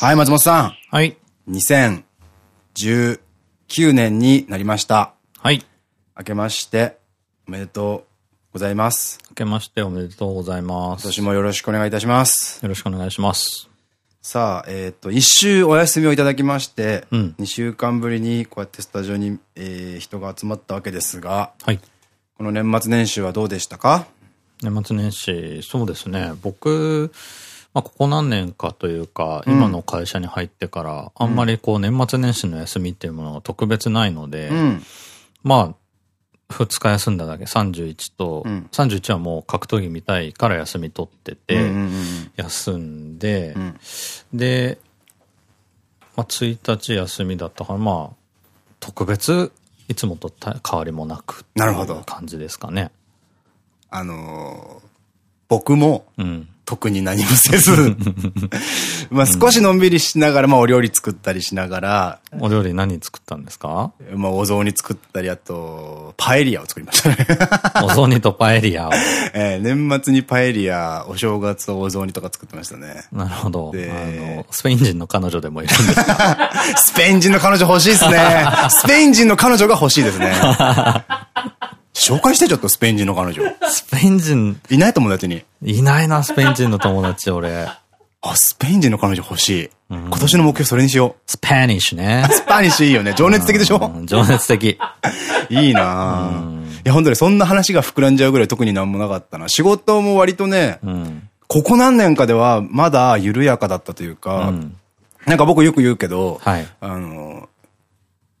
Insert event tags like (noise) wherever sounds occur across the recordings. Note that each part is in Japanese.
はい、松本さん。はい。2019年になりました。はい。明けまして、おめでとうございます。明けましておめでとうございます。今年もよろしくお願いいたします。よろしくお願いします。さあ、えっ、と、一週お休みをいただきまして、うん2週間ぶりにこうやってスタジオに、えー人が集まったわけですが、はい。この年末年始はどうでしたか？年末年始、そうですね。僕、まあ、ここ何年かというか、今の会社に入ってから、あんまりこう、年末年始の休みっていうものが特別ないので、うん。まあ、2日休んだだけ、31と、うん31はもう格闘技見たいから休み取ってて、休んで、うんで、まあ、1日休みだったから、まあ、特別、いつもとた変わりもなく。なるほど感じですかね。あのー僕もうん。特に何もせず、(laughs) まあ少しのんびりしながら、まあお料理作ったりしながら、お料理何作ったんですか？まあお雑煮作ったり、あと、パエリアを作りましたね。(laughs) お雑煮とパエリアを。(laughs) えー年末にパエリア、お正月お雑煮とか作ってましたね。なるほど。あでの、スペイン人の彼女でもいるんですか？スペイン人の彼女欲しいですね。スペイン人の彼女が欲しいですね。紹介してちょっとスペイン人の彼女。スペイン人、いない友達に。いないな、スペイン人の友達、俺。あ、スペイン人の彼女欲しい。今年の目標それにしよ Spanish ねう。。 Spanish いいよね。情熱的でしょ？うん情熱的。いいなぁ。いや、本当にそんな話が膨らんじゃうぐらい特になんもなかったな。仕事も割とね、うん。ここ何年かではまだ緩やかだったというか、うんなんか僕よく言うけど、はい。あの、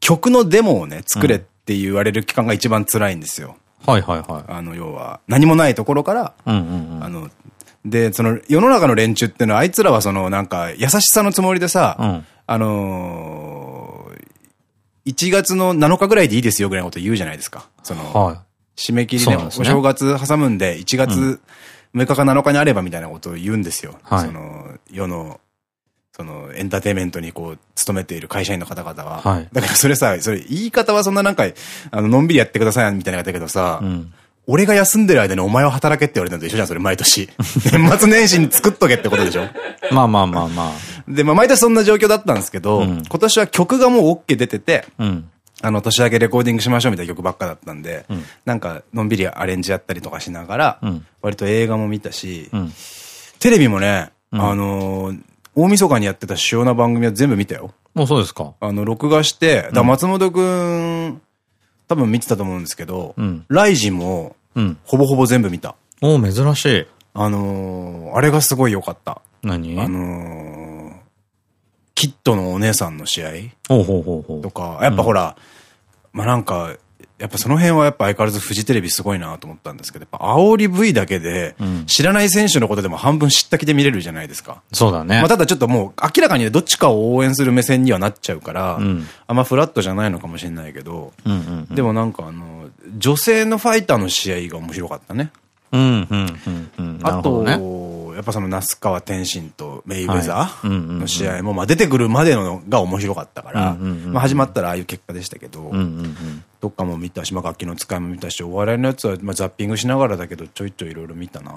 曲のデモをね、作れって言われる期間が一番辛いんですよ。はいはいはい。あの、要は、何もないところから。あの、で、その、世の中の連中っていうのは、あいつらはその、なんか、優しさのつもりでさ、うんあのー、1月の7日ぐらいでいいですよぐらいのこと言うじゃないですか。その、は締め切りでね正月挟むんで、1月6日か7日にあればみたいなことを言うんですよ。はいその、世の、その、エンターテインメントにこう、勤めている会社員の方々は。はいだからそれさ、それ、言い方はそんななんか、あの、のんびりやってくださいみたいなだけどさ、い。うん。俺が休んでる間にお前は働けって言われたのと一緒じゃん、それ毎年。(laughs) 年末年始に作っとけってことでしょ？まあまあまあまで、まあ毎年そんな状況だったんですけど、うん今年は曲がもう OK 出てて、あ。うん。あの、年明けレコーディングしましょうみたいな曲ばっかだったんで、んなんか、のんびりアレンジやったりとかしながら、うん割と映画も見たし、うん。テレビもね、んあのー大晦日にやってた主要な番組は全部見たよ。もうそうですか。あの、録画して、だ松本くん、多分見てたと思うんですけど、うんライジも、うん。ほぼほぼ全部見た。おー珍しい。あのーあれがすごい良かった。何？あのーキッドのお姉さんの試合。とか、やっぱほら、まあなんか、やっぱその辺はやっぱ相変わらずフジテレビすごいなと思ったんですけど、やっぱ煽り V だけでうん、知らない選手のことでも半分知った気で見れるじゃないですか。そうだねまあ。ただちょっともう明らかにねどっちかを応援する目線にはなっちゃうから、うんあんまフラットじゃないのかもしれないけど。でもなんかあの、女性のファイターの試合が面白かったね。うんうんうんうん。なあと。やっぱその那須川天心とメイウェザーの試合も、まあ出てくるまでのが面白かったから、まあ始まったらああいう結果でしたけど、どっかも見たし、まあ楽器の使いも見たし、お笑いのやつは、まあザッピングしながらだけど、ちょいちょいいろいろ見たな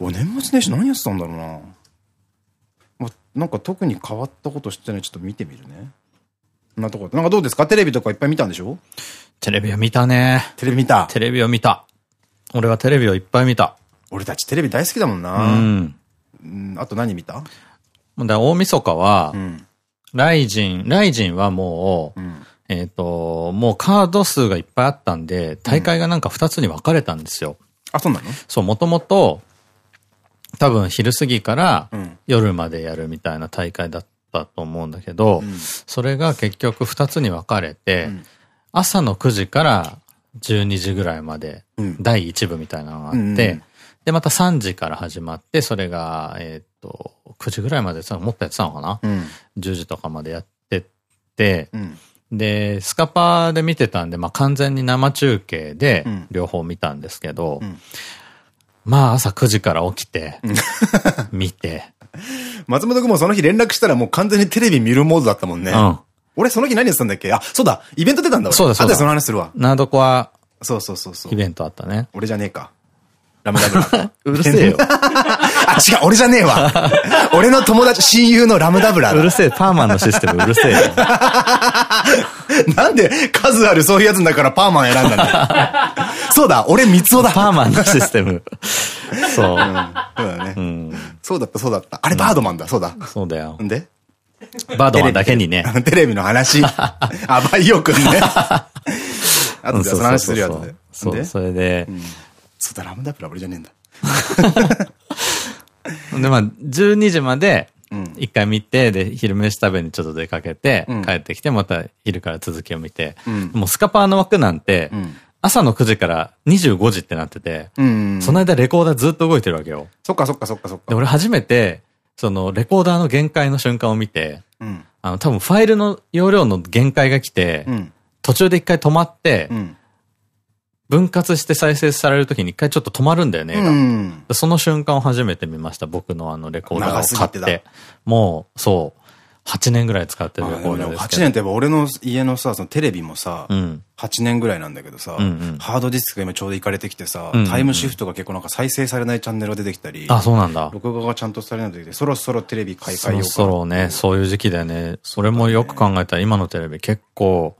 お、年末年始何やってたんだろうなまあなんか特に変わったことしてないちょっと見てみるね。なとこ。なんかどうですか？テレビとかいっぱい見たんでしょ？テレビを見たね。テレビ見た？テレビを見た。俺はテレビをいっぱい見た。俺たちテレビ大好きだもんうな、ん。うん、あと何見た？だ大晦日はう、ん。ライジン、ライジンはもう、うん。えっと、もうカード数がいっぱいあったんで、大会がなんか2つに分かれたんですよ。あ、そうなの？そう、もともと、多分昼過ぎからうん夜までやるみたいな大会だったと思うんだけど、んそれが結局2つに分かれて、ん朝の9時から12時ぐらいまでうん第1部みたいなのがあって、うんうんうんで、また3時から始まって、それが、えっと、9時ぐらいまでさ、もっとやってたのかな、うん。?10 時とかまでやってって、うん。で、スカパーで見てたんで、まあ完全に生中継でうん両方見たんですけど、んまあ朝9時から起きて、(laughs) 見て、松本君もその日連絡したらもう完全にテレビ見るモードだったもんね。うん。俺その日何やってたんだっけ？あ、そうだイベント出たんだ俺。そうだそうだその話するわ。ナードコアそうそうそうそうイ。ベントあったね。俺じゃねえか。ラムダブラ。(laughs) うるせえよ。(laughs) あ、違う、俺じゃねえわ。俺の友達、親友のラムダブラうるせえ、パーマンのシステムうるせえよ。(laughs) なんで数あるそういうやつだからパーマン選んだんだそうだ、俺三つだ。パーマンのシステム。そう。そうだね。そうだった、そうだった。あれバードマンだ、そうだ。そうだよ。んで？バードマンだけにね。テレビの話。(laughs) あ、バイオくんね。(laughs) あとでその話するやつで。そう、それで。そうだ、ラムダブラ俺じゃねえんだ。(laughs) で、まあ、12時まで、一回見て、で、昼飯食べにちょっと出かけて、帰ってきて、また昼から続きを見て、もうスカパーの枠なんて、朝の9時から25時ってなってて、その間レコーダーずっと動いてるわけよ。そっかそっかそっかそっか。で、俺初めて、その、レコーダーの限界の瞬間を見て、あの、多分ファイルの容量の限界が来て、途中で一回止まって、分割して再生されるときに一回ちょっと止まるんだよね、うん、その瞬間を初めて見ました。僕のあのレコーダーを買って。もう、そう。8年ぐらい使ってるレコーダーです8年って俺の家のさ、そのテレビもさ、うん、8年ぐらいなんだけどさ、ハードディスクが今ちょうどいかれてきてさ、タイムシフトが結構なんか再生されないチャンネルが出てきたり、あ、そうなんだ。録画がちゃんとされないときて、そろそろテレビ買い替えようか。そろそろね、そういう時期だよね。それもよく考えたら今のテレビ結構、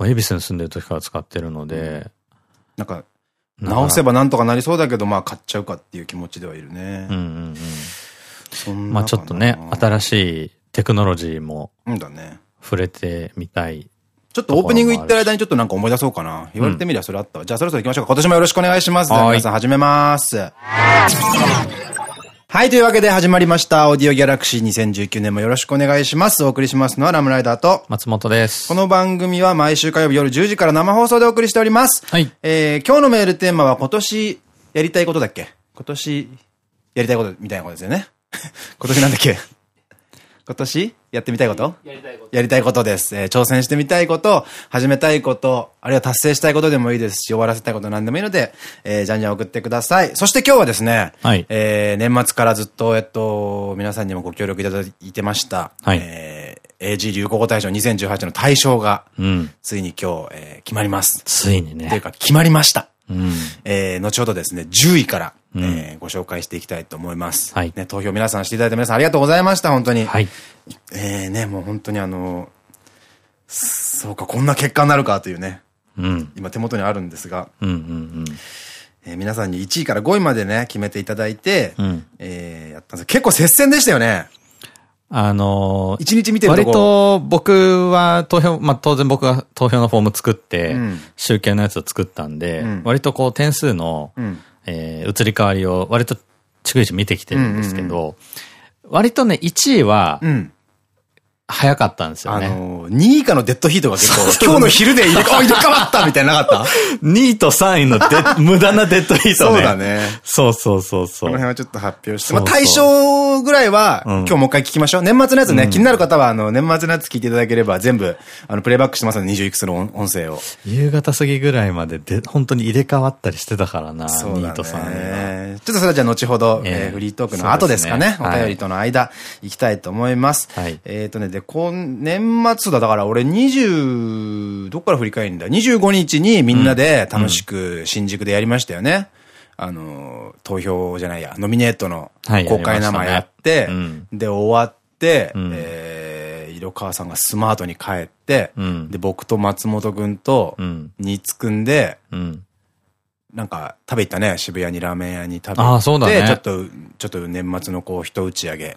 恵比寿に住んでる時から使ってるので、なんか、直せばなんとかなりそうだけど、まあ買っちゃうかっていう気持ちではいるね。うんうんうん。まあちょっとね、新しいテクノロジーも。うんだね。触れてみたい。ちょっとオープニング行ってる間にちょっとなんか思い出そうかな。言われてみりゃそれあったわ。じゃあそろそろ行きましょうか。今年もよろしくお願いします。皆さん始めます。はい、というわけで始まりました。オーディオギャラクシー2019年もよろしくお願いします。お送りしますのはラムライダーと松本です。この番組は毎週火曜日夜10時から生放送でお送りしております。はい。えー、今日のメールテーマは今年やりたいことだっけ今年やりたいことみたいなことですよね。今年なんだっけ今年やってみたいこと？やりたいこと。やりたいことです。えー、挑戦してみたいこと、始めたいこと、あるいは達成したいことでもいいですし、終わらせたいことなんでもいいので、えー、じゃんじゃん送ってください。そして今日はですね、はい、えー、年末からずっと、えっと、皆さんにもご協力いただいてました、はい、えー、AG 流行語大賞2018の大賞が、うん、ついに今日、えー、決まります。ついにね。というか、決まりました。うん、えー、後ほどですね、10位から、うん、えー、ご紹介していきたいと思います。はい。ね、投票皆さんしていただいた皆さんありがとうございました、本当に。はい。えー、ね、もう本当にあの、そうか、こんな結果になるかというね。うん。今手元にあるんですが。うんうんうん。えー、皆さんに1位から5位までね、決めていただいて、うん、えー、やったんです結構接戦でしたよね。あのー、一日見てる割と僕は投票、まあ、当然僕が投票のフォーム作って、うん、集計のやつを作ったんで、うん、割とこう点数の、うん、えー、移り変わりを割と逐一見てきてるんですけど、割とね、1位は、早かったんですよね。あのー、2位以下のデッドヒートが結構、今日の昼で入れ替わったみたいななかった ?2 位と3位の無駄なデッドヒートね。そうだね。そうそうそうそう。この辺はちょっと発表して。まあ対象ぐらいは、今日もう一回聞きましょう。年末のやつね、気になる方は、あの、年末のやつ聞いていただければ全部、あの、プレイバックしてますので、20いくつの音声を。夕方過ぎぐらいまでで、本当に入れ替わったりしてたからな、2位と3位は。ちょっとそれはじゃあ後ほど、えフリートークの後ですかね。お便りとの間、行きたいと思います。はい。えっとね、で、今年年末だ、だから俺20、どっから振り返るんだ ?25 日にみんなで楽しく新宿でやりましたよね。うん、あの、投票じゃないや、ノミネートの公開生やって、はいねうん、で、終わって、うん、えー、色川さんがスマートに帰って、で、僕と松本くんと、新津くんで、なんか食べ行ったね、渋谷にラーメン屋に食べて、あそうだね、ちょっと、ちょっと年末のこう、人打ち上げ。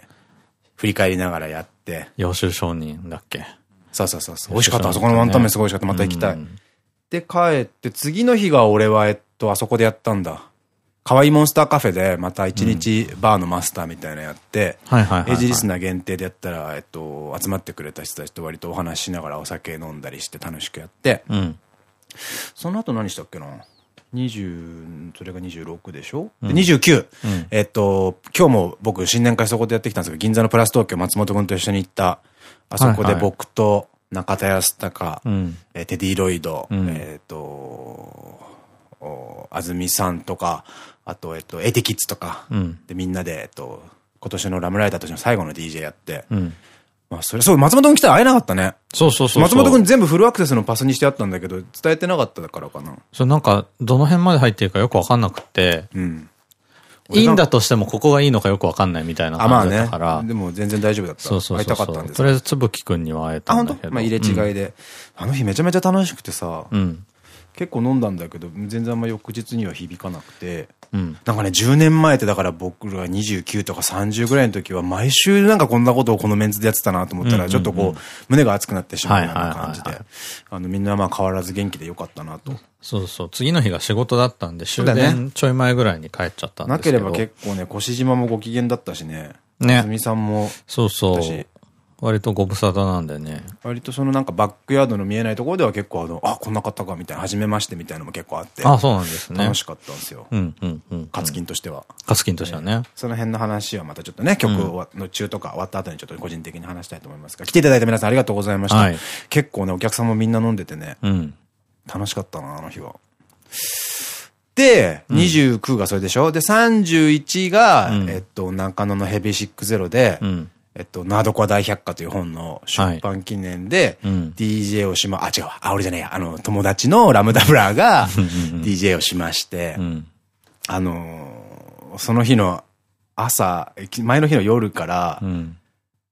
振り返りながらやって。洋州商人だっけ？そうそうそう。美味しかった。あそこのワンタン麺すごい美味しかった。また行きたい。で、帰って、次の日が俺は、えっと、あそこでやったんだ。可愛いモンスターカフェで、また一日バーのマスターみたいなのやって、エイジリスナー限定でやったら、えっと、集まってくれた人たちと割とお話ししながらお酒飲んだりして楽しくやって、うん、その後何したっけな？20、それが26でしょ、うん、で ?29、うん、えっと、今日も僕新年会そこでやってきたんですけど、銀座のプラス東京松本君と一緒に行った、あそこで僕と中田康隆、はいはい、えテディロイド、うん、えっと、安住さんとか、あと、えっと、エティキッズとか、でみんなで、えっと、今年のラムライダーとしての最後の DJ やって、まあ、それ、そう、松本君来たら会えなかったね。そうそうそう松本君全部フルアクセスのパスにしてあったんだけど、伝えてなかったからかな。そう、なんか、どの辺まで入ってるかよくわかんなくて。うん。いいんだとしてもここがいいのかよくわかんないみたいな感じだったから。あ、まあね。でも全然大丈夫だった。そうそう会いたかったんですとりあえずつぶきくんには会えたんだけど。まあ入れ違いで。あの日めちゃめちゃ楽しくてさ。うん。結構飲んだんだけど、全然あんま翌日には響かなくて。うん、なんかね、10年前ってだから僕ら29とか30ぐらいの時は毎週なんかこんなことをこのメンツでやってたなと思ったら、ちょっとこう、胸が熱くなってしまうような感じで、あの、みんなまあ変わらず元気でよかったなと。そうそう、次の日が仕事だったんで、終電ちょい前ぐらいに帰っちゃったんですけど、ね、なければ結構ね、越島もご機嫌だったしね。ね。みさんも。そうそう。割とご無沙汰なんでね。割とそのなんかバックヤードの見えないところでは結構あの、あ、こんな方かみたいな、初めましてみたいなのも結構あって。あ、そうなんですね。楽しかったんですよ。うんうんうん。カツキンとしては。カツキンとしてはね。その辺の話はまたちょっとね、曲の中とか終わった後にちょっと個人的に話したいと思いますが、来ていただいた皆さんありがとうございました。結構ね、お客さんもみんな飲んでてね。うん。楽しかったな、あの日は。で、29がそれでしょ？で、31が、えっと、中野のヘビーシックゼロで、えっと、ナードコア大百科という本の出版記念で、はい。うん、DJ をしま、あ、違うあ、俺じゃねえや、あの、友達のラムダブラーが DJ をしまして、うん、あのー、その日の朝、前の日の夜から、うん、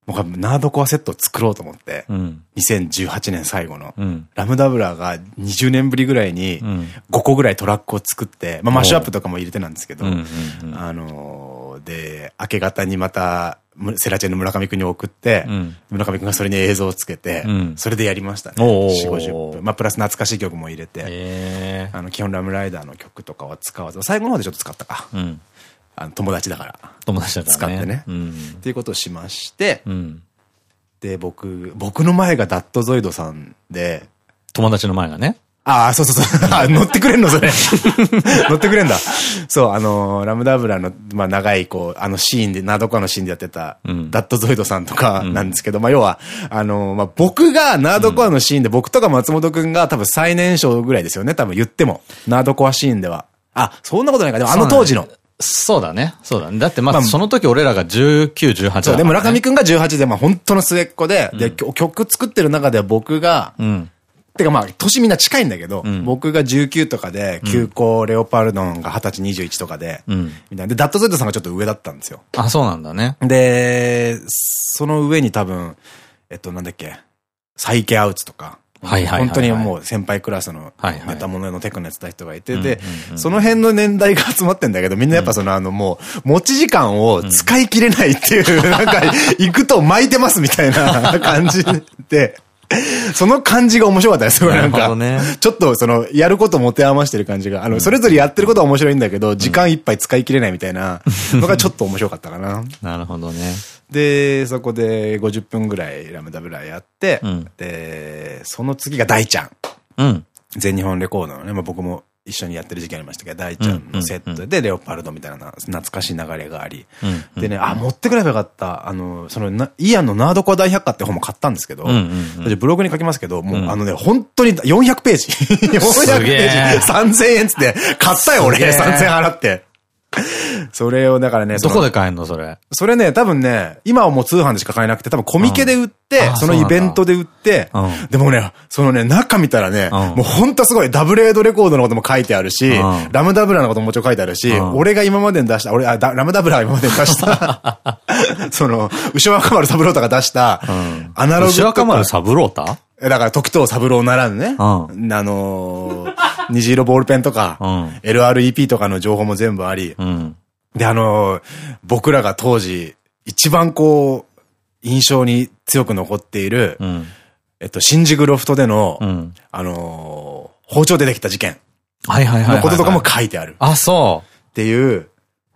僕はナードコアセットを作ろうと思って、うん、2018年最後の、うん、ラムダブラーが20年ぶりぐらいに5個ぐらいトラックを作って、まあマッシュアップとかも入れてなんですけど、あのー、で、明け方にまた、セラチェンの村上くんに送って、うん、村上くんがそれに映像をつけて、うん、それでやりましたね。4、50分。まあ、プラス懐かしい曲も入れて、あの、基本ラムライダーの曲とかは使わず、最後の方でちょっと使ったか。うん、あの友達だから。友達だから、ね。使ってね。っていうことをしまして、で、僕、僕の前がダットゾイドさんで、友達の前がね。ああ、そうそうそう。(laughs) 乗ってくれんのそれ。(laughs) 乗ってくれんだ。そう、あのー、ラムダブラの、まあ、長い、こう、あのシーンで、ナードコアのシーンでやってた、うん、ダットゾイドさんとかなんですけど、うん、まあ、要は、あのー、まあ、僕がナードコアのシーンで、僕とか松本くんが多分最年少ぐらいですよね、多分言っても。ナードコアシーンでは。あ、そんなことないか。でもあの当時の。そうだね。そうだね。だってまあ、その時俺らが19、18だ、そう、で、村上くんが18で、まあ本当の末っ子で、で、曲作ってる中では僕が、うんてかまあ、年みんな近いんだけど、うん、僕が19とかで、急行レオパルドンが20歳21とかで、うん、みたいな。で、ダットゼットさんがちょっと上だったんですよ。あ、そうなんだね。で、その上に多分、えっと、なんだっけ、サイケアウツとか、本当にもう先輩クラスのネタもののテクのやってた人がいて、で、その辺の年代が集まってんだけど、みんなやっぱそのあのもう、持ち時間を使い切れないっていう、なんか、行くと巻いてますみたいな感じで、(laughs) その感じが面白かったですよ、なんか。ね、ちょっとその、やること持て余してる感じが、あの、それぞれやってることは面白いんだけど、時間いっぱい使い切れないみたいなのが (laughs) ちょっと面白かったかな。なるほどね。で、そこで50分ぐらいラムダブラやって、うん、で、その次が大ちゃん。うん。全日本レコードのね、まあ、僕も一緒にやってる時期ありましたけど、大ちゃんのセットでレオパルドみたいな懐かしい流れがあり。でね、あ、持ってくればよかった。あの、その、イアンのナードコア大百科って本も買ったんですけど、ブログに書きますけど、もうあのね、本当に400ページ。400ページ。3000円つって、買ったよ俺、3000円払って。(laughs) それを、だからね。どこで買えんのそれ？それね、多分ね、今はもう通販でしか買えなくて、多分コミケで売って、そのイベントで売って、でもね、そのね、中見たらね、もうほんとすごい、ダブルエイドレコードのことも書いてあるし、ラムダブラのことももちろん書いてあるし、俺が今までに出した、俺、あ、ラムダブラが今までに出した、(laughs) その、牛若丸三郎太が出した、アナログ。牛若丸三郎太？だから、時藤三郎ならぬね。あの虹色ボールペンとか、LREP とかの情報も全部あり、で、あの僕らが当時、一番こう、印象に強く残っている、えっと、新宿ロフトでの、あの包丁出てきた事件。はいはいはい。のこととかも書いてある。あ、そう。っていう。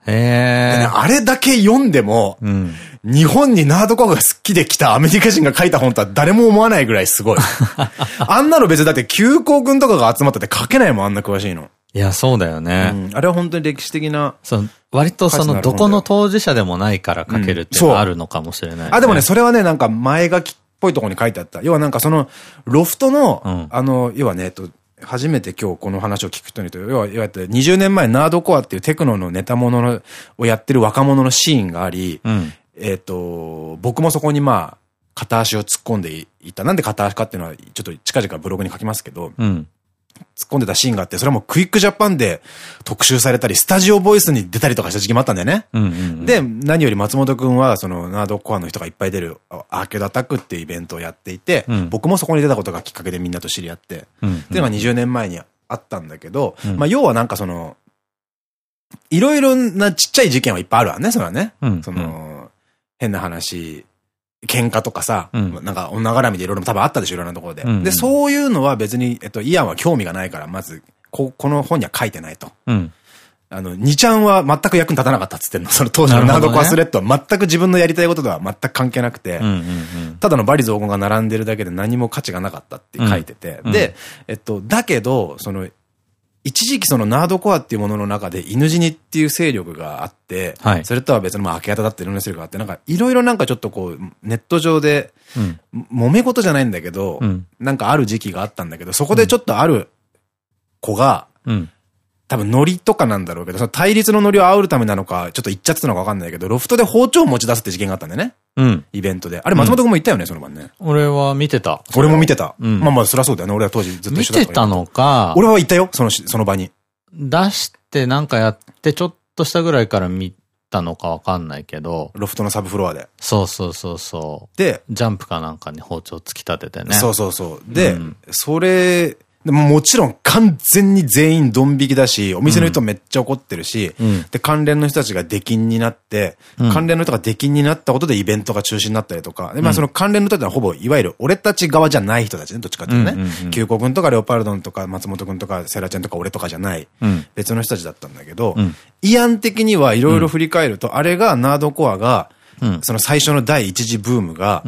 へえ。あれだけ読んでも、うん、日本にナードコアが好きで来たアメリカ人が書いた本とは誰も思わないぐらいすごい。(laughs) あんなの別にだって急行軍とかが集まってて書けないもん、あんな詳しいの。いや、そうだよね。うん、あれは本当に歴史的な。そう、割とその、どこの当事者でもないから書けるっていうのがあるのかもしれない、ねうん、あ、でもね、それはね、なんか前書きっぽいところに書いてあった。要はなんかその、ロフトの、うん、あの、要はね、えっと、初めて今日この話を聞く人にと、要は、要は20年前ナードコアっていうテクノのネタものをやってる若者のシーンがあり、うん、えっと、僕もそこにまあ、片足を突っ込んでいた。なんで片足かっていうのは、ちょっと近々ブログに書きますけど、うん、突っ込んでたシーンがあって、それはもうクイックジャパンで特集されたり、スタジオボイスに出たりとかした時期もあったんだよね。で、何より松本くんは、その、ナードコアの人がいっぱい出る、アーケードアタックっていうイベントをやっていて、うん、僕もそこに出たことがきっかけでみんなと知り合って、っていうのが20年前にあったんだけど、うん、まあ要はなんかその、いろいろなちっちゃい事件はいっぱいあるわね、それはね。その、変な話、喧嘩とかさ、うん、なんか女絡みでいろいろ多分あったでしょ、いろんなところで。うんうん、で、そういうのは別に、えっと、イアンは興味がないから、まず、こ、この本には書いてないと。うん、あの、2ちゃんは全く役に立たなかったっつってんの。(laughs) その当時のナードコアスレッドは全く自分のやりたいこととは全く関係なくて、ただのバリ雑言が並んでるだけで何も価値がなかったって書いてて、うん、で、えっと、だけど、その、一時期そのナードコアっていうものの中で犬死にっていう勢力があって、はい、それとは別のまあ明け方だっていろんな勢力があって、なんかいろいろなん。かちょっとこう、ネット上で、揉め事じゃないんだけど、うん、なんかある時期があったんだけど、そこでちょっとある子が、うん、多分ノリとかなんだろうけど、その対立のノリを煽るためなのか、ちょっと言っちゃってたのかわかんないけど、ロフトで包丁を持ち出すって事件があったんだよね。うん。イベントで。あれ松本君も言ったよね、その晩ね。俺は見てた。俺も見てた。うん。まあまあ、そりゃそうだよね。俺は当時ずっと一緒だった。見てたのか。俺は行ったよ、その、その場に。出してなんかやって、ちょっとしたぐらいから見たのかわかんないけど。ロフトのサブフロアで。そうそうそうそう。で、ジャンプかなんかに包丁突き立ててね。そうそうそう。で、うん、それ、でももちろん完全に全員ドン引きだし、お店の人めっちゃ怒ってるし、うん、で、関連の人たちが出禁になって、うん、関連の人が出禁になったことでイベントが中止になったりとか、で、まあその関連の人たちはほぼ、いわゆる俺たち側じゃない人たちね、どっちかっていうとね。急行君とかレオパルドンとか松本君とかセラちゃんとか俺とかじゃない、別の人たちだったんだけど、慰安的にはいろいろ振り返ると、あれがナードコアが、その最初の第一次ブームが、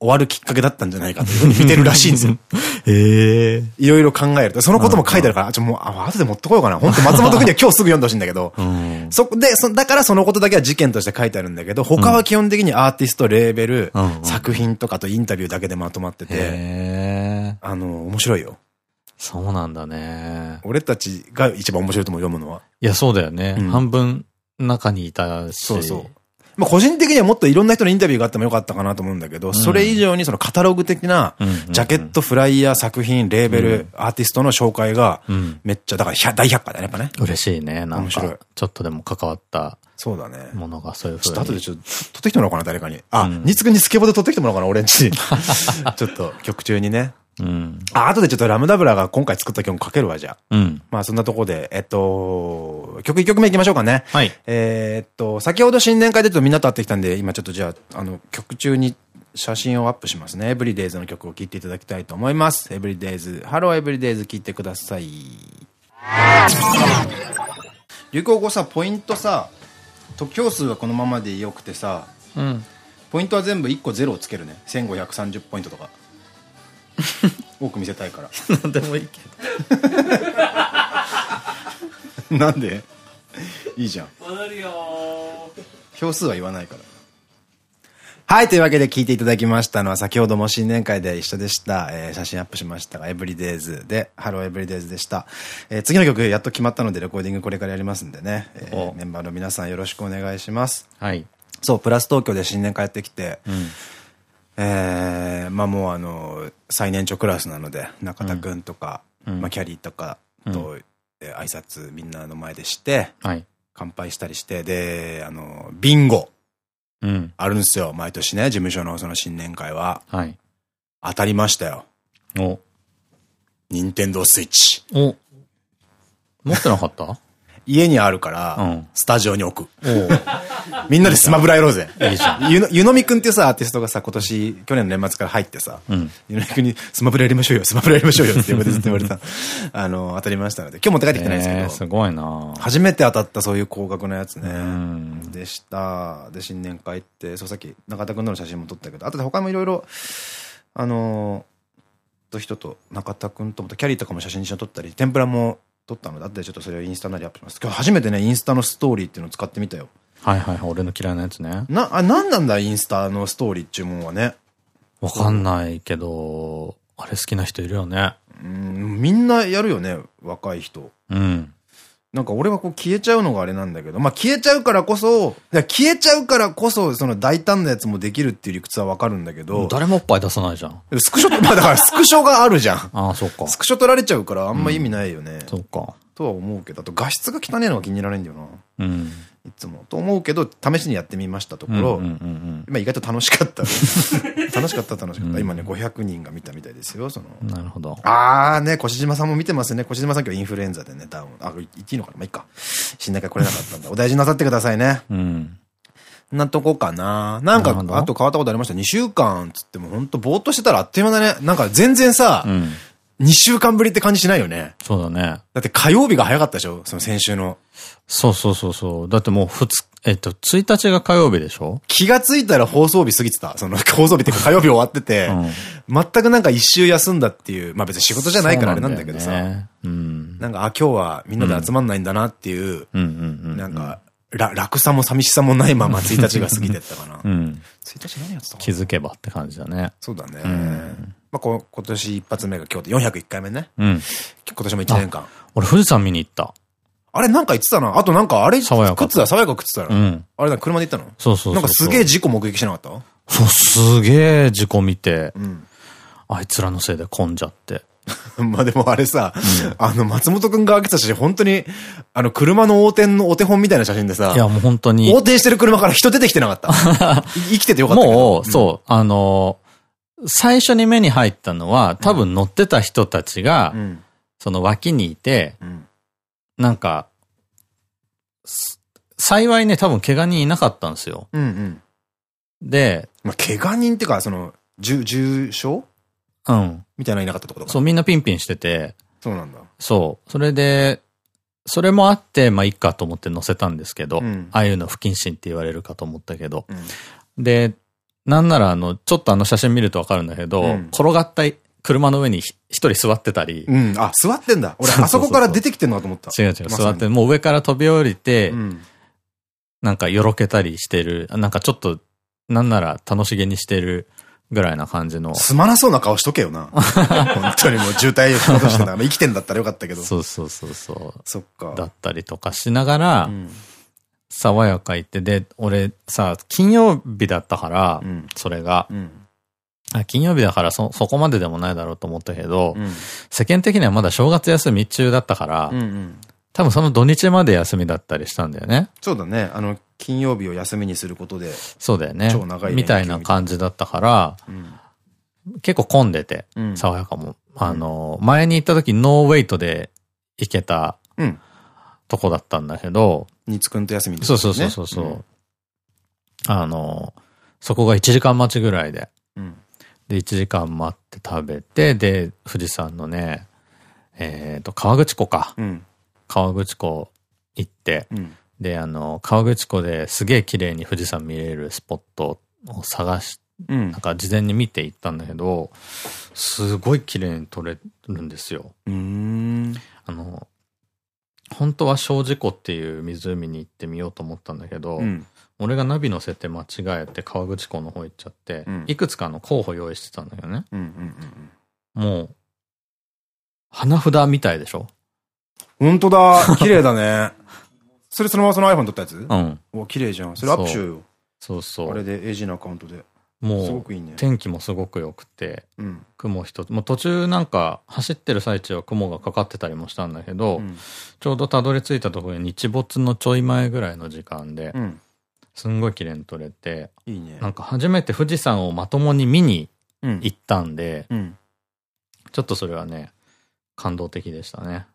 終わるきっかけだったんじゃないかというふうに見てるらしいんですよ。(laughs) へえ。いろいろ考えると、そのことも書いてあるから、ちょ、もう、あ、後で持ってこようかな。本当松本君には今日すぐ読んでほしいんだけど、(laughs) そこで、そ、だからそのことだけは事件として書いてあるんだけど、他は基本的にアーティスト、レーベル、作品とかとインタビューだけでまとまってて、あの、面白いよ。そうなんだね。俺たちが一番面白いと思う、読むのは。いや、そうだよね。半分中にいたし。そうそう。まあ個人的にはもっといろんな人のインタビューがあってもよかったかなと思うんだけど、うん、それ以上にそのカタログ的な、ジャケット、フライヤー、作品、レーベル、うん、アーティストの紹介が、めっちゃ、だから大百科だね、やっぱね。嬉しいね、なんか。面白い。ちょっとでも関わった。そうだね。ものがそういうふうに。ちょっと後でちょっと、取ってきてもらおうかな、誰かに。あ、ニツくんにスケボーで取ってきてもらおうかな、俺んち。(laughs) ちょっと、曲中にね。うん。あ、後でちょっとラムダブラが今回作った曲かけるわ、じゃあ。うん。まあそんなとこで、えっと、曲1曲目いきましょうかね。はい。えっと、先ほど新年会でとみんなと会ってきたんで、今ちょっとじゃあ、あの、曲中に写真をアップしますね。エブリデイズの曲を聴いていただきたいと思います。エブリデイズ、ハローエブリデイズ聴いてください。流行語さ、ポイントさ、得票数はこのままでよくてさ、うん。ポイントは全部1個0をつけるね。1530ポイントとか。(laughs) 多く見せたいから。(laughs) 何でもいいけど。(laughs) なんで？いいじゃん。票数は言わないから。はい。というわけで聞いていただきましたのは、先ほども新年会で一緒でした、えー、写真アップしましたが、エブリデイズで、ハローエブリデイズでした。えー、次の曲やっと決まったので、レコーディングこれからやりますんでね、えー、メンバーの皆さんよろしくお願いします。はい。そう、プラス東京で新年会やってきて、うんえー、まあもうあの、最年長クラスなので、中田くんとか、うん、まあキャリーとかと、うん、挨拶みんなの前でして、はい、乾杯したりして、で、あの、ビンゴ。うん。あるんですよ、毎年ね、事務所のその新年会は。はい。当たりましたよ。お。任天堂スイッチ。お。持ってなかった？家にあるから、スタジオに置く。(laughs) みんなでスマブラやろうぜ。ゆの、みくんってさ、アーティストがさ、今年、去年の年末から入ってさ、ゆのみくんにスマブラやりましょうよ、スマブラやりましょうよって言われてずっと言われた。(laughs) あの、当たりましたので、今日持って帰ってきてないですけど。すごいな初めて当たったそういう高額なやつね。でした。で、新年会って、そうさっき中田くんの写真も撮ったけど、あとで他もいろいろ、あの、と人と中田くんと、キャリーとかも写真一緒に撮ったり、天ぷらも撮ったので、後でちょっとそれをインスタなりアップします。今日初めてね、インスタのストーリーっていうのを使ってみたよ。はいはいはい、俺の嫌いなやつね。な、あ、なんなんだ、インスタのストーリーっていうもんはね。わかんないけど、あれ好きな人いるよね。うん、みんなやるよね、若い人。うん。なんか俺はこう消えちゃうのがあれなんだけど、まあ消えちゃうからこそ、消えちゃうからこそ、その大胆なやつもできるっていう理屈はわかるんだけど。誰もおっぱい出さないじゃん。スクショ、(laughs) まあだからスクショがあるじゃん。ああ、そっか。スクショ取られちゃうからあんま意味ないよね。うん、そっか。とは思うけど、あと画質が汚いのが気に入らないんだよな。うん。いつも。と思うけど、試しにやってみましたところ、まあ意外と楽しかった。(laughs) 楽しかった楽しかった。今ね、500人が見たみたいですよ、その。なるほど。あーね、越島さんも見てますね。越島さん今日インフルエンザでね、ダウン。あ、言っていいのかな？まあいいか。死んだから来れなかったんだ。お大事になさってくださいね。うん。なとこかな。なんか、あと変わったことありました。2週間つってもほんとぼーっとしてたらあっという間だね。なんか全然さ、うん2週間ぶりって感じしないよね。そうだね。だって火曜日が早かったでしょ？その先週の。そうそうそうそう。だってもう二つ、えっと、1日が火曜日でしょ？気がついたら放送日過ぎてた。その放送日っていうか火曜日終わってて、うん、全くなんか一周休んだっていう、まあ別に仕事じゃないからあれなんだけどさ。ね、うん、なんか、あ、今日はみんなで集まんないんだなっていう、なんか、ら、楽さも寂しさもないまま (laughs) 1日が過ぎてったかな。うん。1日何やってた気づけばって感じだね。そうだね。うんまあ、こ今年一発目が今日で401回目ね。うん。今年も1年間。俺富士山見に行った。あれなんか言ってたな？あとなんかあれ、爽やか。靴だ、爽やか靴だら。うん。あれだ、車で行ったの？そうそうなんかすげえ事故目撃しなかった？そう、すげえ事故見て。うん。あいつらのせいで混んじゃって。(laughs) まあでもあれさ、うん、あの、松本くんが開けた写真、本当に、あの、車の横転のお手本みたいな写真でさ、いやもう本当に。横転してる車から人出てきてなかった？(laughs) 生きててよかったもう、そう、あの最初に目に入ったのは、多分乗ってた人たちが、うん、その脇にいて、うん、なんか、幸いね、多分怪我人いなかったんですよ。うんうん、で、まあ、怪我人ってか、その、重、重傷うん。みたいないなかったってことか。そう、みんなピンピンしてて。そうなんだ。そう。それで、それもあって、まあ、いっかと思って乗せたんですけど、うん、ああいうの不謹慎って言われるかと思ったけど。うん、で、なんならあの、ちょっとあの写真見るとわかるんだけど、うん、転がった車の上に一人座ってたり。うん。あ、座ってんだ。俺、あそこから出てきてんのかと思った。違う違う、座って、もう上から飛び降りて、うん、なんかよろけたりしてる、なんかちょっと、なんなら楽しげにしてるぐらいな感じの。すまなそうな顔しとけよな。(laughs) 本当にもう渋滞しよとしてた生きてんだったらよかったけど。そうそうそうそう。そっか。だったりとかしながら、うん爽やか行って、で、俺さ、金曜日だったから、うん、それが、うん、金曜日だからそ、そこまででもないだろうと思ったけど、うん、世間的にはまだ正月休み中だったから、多分その土日まで休みだったりしたんだよね。そうだね。あの、金曜日を休みにすることで。そうだよね。超長いみたいな感じだったから、結構混んでて、爽やかも。あの、前に行った時ノーウェイトで行けた、とこだったんだけど、につくんと休みですね。そうそうそうそう。うん、あの、そこが1時間待ちぐらいで。うん、で、1時間待って食べて、で、富士山のね、えっ、ー、と、河口湖か。うん、河口湖行って、で、あの、河口湖ですげえ綺麗に富士山見れるスポットを探し、うん、なんか事前に見て行ったんだけど、すごい綺麗に撮れるんですよ。あの、本当は小事湖っていう湖に行ってみようと思ったんだけど、うん、俺がナビ乗せて間違えて川口湖の方行っちゃって、うん、いくつかの候補用意してたんだよね。もう、花札みたいでしょ？本当だ (laughs) 綺麗だね。それそのままその iPhone 撮ったやつ？うん。お、綺麗じゃん。それアップしようよ。そうそう。あれでエイジのアカウントで。もう、天気もすごく良くて、うん、雲一つ。もう途中なんか走ってる最中は雲がかかってたりもしたんだけど、うん、ちょうどたどり着いたところに日没のちょい前ぐらいの時間で、うん、すんごい綺麗に撮れて、いいね。なんか初めて富士山をまともに見に行ったんで、ちょっとそれはね、感動的でしたね。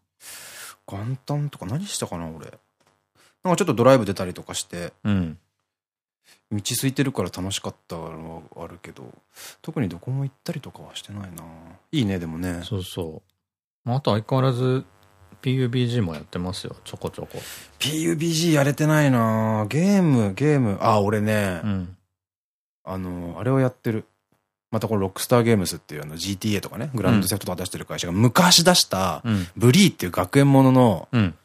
元旦とか何したかな、俺。なんかちょっとドライブ出たりとかして、うん、道空いてるから楽しかったのはあるけど、特にどこも行ったりとかはしてないな。いいね、でもね。そうそう。あと相変わらず PUBG もやってますよ、ちょこちょこ。PUBG やれてないなゲーム、ゲーム。あ、俺ね、うん、あの、あれをやってる。またこれロックスターゲームスっていうあの GTA とかね、グランドセフトとか出してる会社が昔出したブリーっていう学園ものの、うん、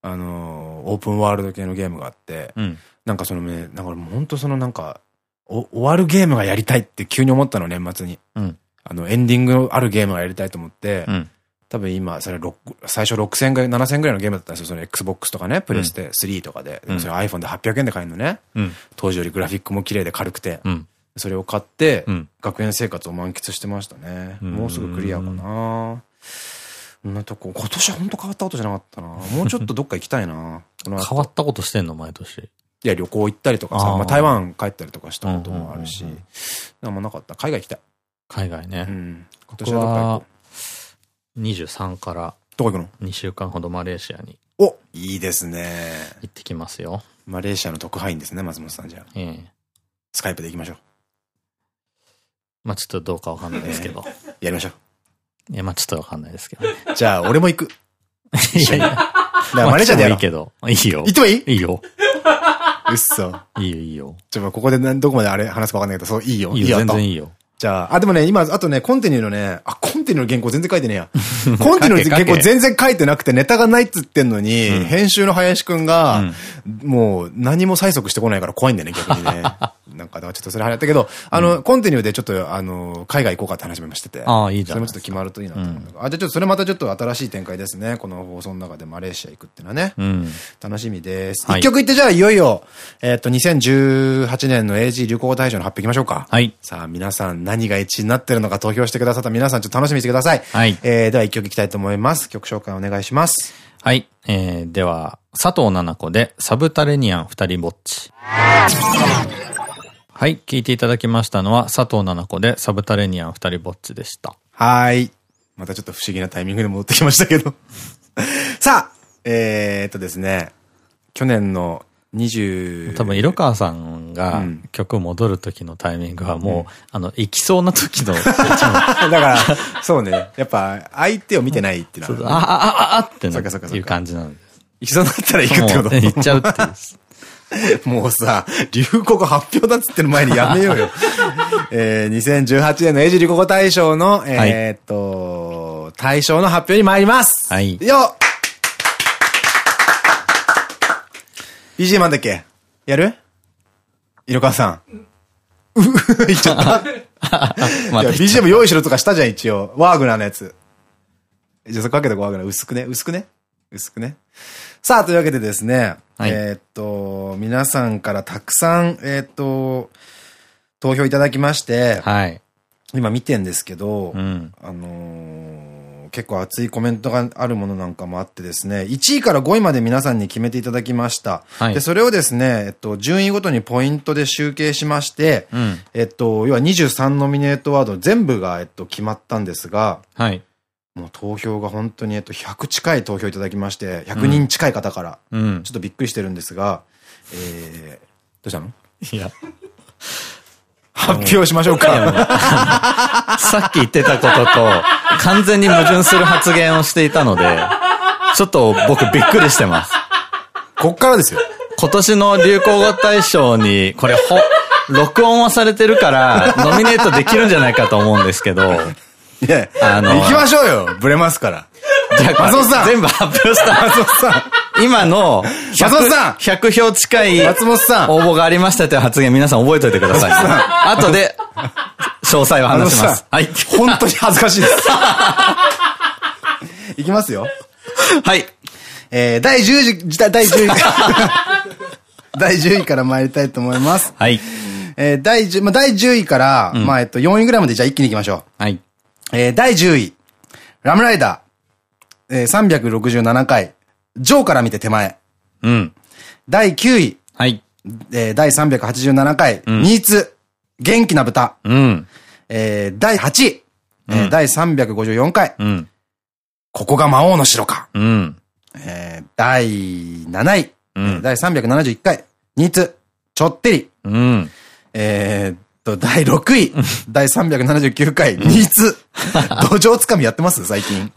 あの、オープンワールド系のゲームがあって、うん、なんかそのね、なんか本当そのなんか、お終わるゲームがやりたいって急に思ったの、年末に。うん、あの、エンディングあるゲームがやりたいと思って、うん、多分今、それ最初6000ぐらい、7000ぐらいのゲームだったんですよ。その Xbox とかね、プレステ3とかで。うん、それ iPhone で800円で買えるのね。うん、当時よりグラフィックも綺麗で軽くて。うん、それを買って、学園生活を満喫してましたね。もうすぐクリアかな。こんなとこ、今年は本当変わったことじゃなかったな。もうちょっとどっか行きたいな。(laughs) 変わったことしてんの毎年。いや、旅行行ったりとかさ、まあ台湾帰ったりとかしたこともあるし、なんもなかった。海外行きたい。海外ね。うん。今年はどっか行こう。23からどこ行くの ?2 週間ほどマレーシアに。おいいですね。行ってきますよ。マレーシアの特派員ですね、松本さんじゃあ。ええ。スカイプで行きましょう。まあちょっとどうかわかんないですけど。(laughs) やりましょう。いや、まあちょっとわかんないですけど、ね。じゃあ、俺も行く。(laughs) いやいや。だからマレーシアでやろう。いいけど。いいよ。行ってもいい？いいよ。うっそ。いいよ、いいよ。ちょ、ここでどこまであれ話すかわかんないけど、そう、いいよ。いいよ、全然いいよ。じゃあ、あ、でもね、今、あとね、コンティニューのね、あ、コンティニューの原稿全然書いてねえや。(laughs) コンティニューの原稿全然書いてなくて、ネタがないっつってんのに、うん、編集の林くんが、うん、もう何も催促してこないから怖いんだよね、逆にね。(laughs) なんか、ちょっとそれ流行ったけど、あの、コンティニューでちょっと、あの、海外行こうかって話もしてて。ああ、いいじゃん。それもちょっと決まるといいなと思う。あ、じゃあちょっとそれまたちょっと新しい展開ですね。この放送の中でマレーシア行くっていうのはね。うん、楽しみです。一曲いってじゃあいよいよ、えっと、2018年の AG 流行語大賞の発表いきましょうか。はい。さあ、皆さん何が1位になってるのか投票してくださった皆さんちょっと楽しみにしてください。はい。えー、では一曲いきたいと思います。曲紹介お願いします。はい。えー、では、佐藤七子でサブタレニアン二人ぼっち。はい。聞いていただきましたのは、佐藤七子でサブタレニアン二人ぼっちでした。はい。またちょっと不思議なタイミングで戻ってきましたけど (laughs) さあ、えー、っとですね、去年の20多分、色川さんが曲戻る時のタイミングはもう、うん、あの、行きそうな時の。(laughs) だから、そうね。やっぱ、相手を見てないっていうのは。あ、あ、あ、あっていう感じなんです。行きそうになったら行くってこと行っちゃうって。(laughs) もうさ、流行語発表だっつってる前にやめようよ。(laughs) えー、2018年のエイジ流行語大賞の、えっと、大賞の発表に参ります。はい。よ !BGM なんだっけ？やる？色川さん。う (laughs) 言っちゃった。いや、BGM 用意しろとかしたじゃん、一応。ワーグナーのやつ。じゃあそこかけとこワーグナー。薄くね？薄くね？薄くね？さあ、というわけでですね、はい、えっと、皆さんからたくさん、えー、っと、投票いただきまして、はい、今見てんですけど、うん、あのー、結構熱いコメントがあるものなんかもあってですね、1位から5位まで皆さんに決めていただきました。はい、で、それをですね、えっと、順位ごとにポイントで集計しまして、うん、えっと、要は23ノミネートワード全部が、えっと、決まったんですが、はい、もう投票が本当に、えっと、100近い投票いただきまして、100人近い方から、うん、ちょっとびっくりしてるんですが、えー、どうしたの？いや。(laughs) 発表しましょうか。さっき言ってたことと、完全に矛盾する発言をしていたので、ちょっと僕びっくりしてます。こっからですよ。今年の流行語大賞に、これほ、録音はされてるから、ノミネートできるんじゃないかと思うんですけど、いや、あのー、行きましょうよブレますから。じゃあ、松本さん全部発表した。松本さん今の、松本さん !100 票近い、松本さん応募がありましたという発言皆さん覚えておいてください。後で、詳細を話します。はい。本当に恥ずかしいです。(laughs) いきますよ。はい。えー、第10位、第10位。(laughs) 第10位から参りたいと思います。はい。えー、第10、まあ、第10位から、うん、まあ、えっと、4位ぐらいまでじゃあ一気に行きましょう。はい。えー、第10位、ラムライダー、えー、367回、ジョーから見て手前。うん。第9位、はい。えー、第387回、うん、ニーツ、元気な豚。うん。えー、第8位、うん、えー、第354回、うん。ここが魔王の城か。うん。えー、第7位、うん、第371回、ニーツ、ちょってり。うん。えー、と、第6位、第379回、ニーツ、(laughs) 土壌つかみやってます最近。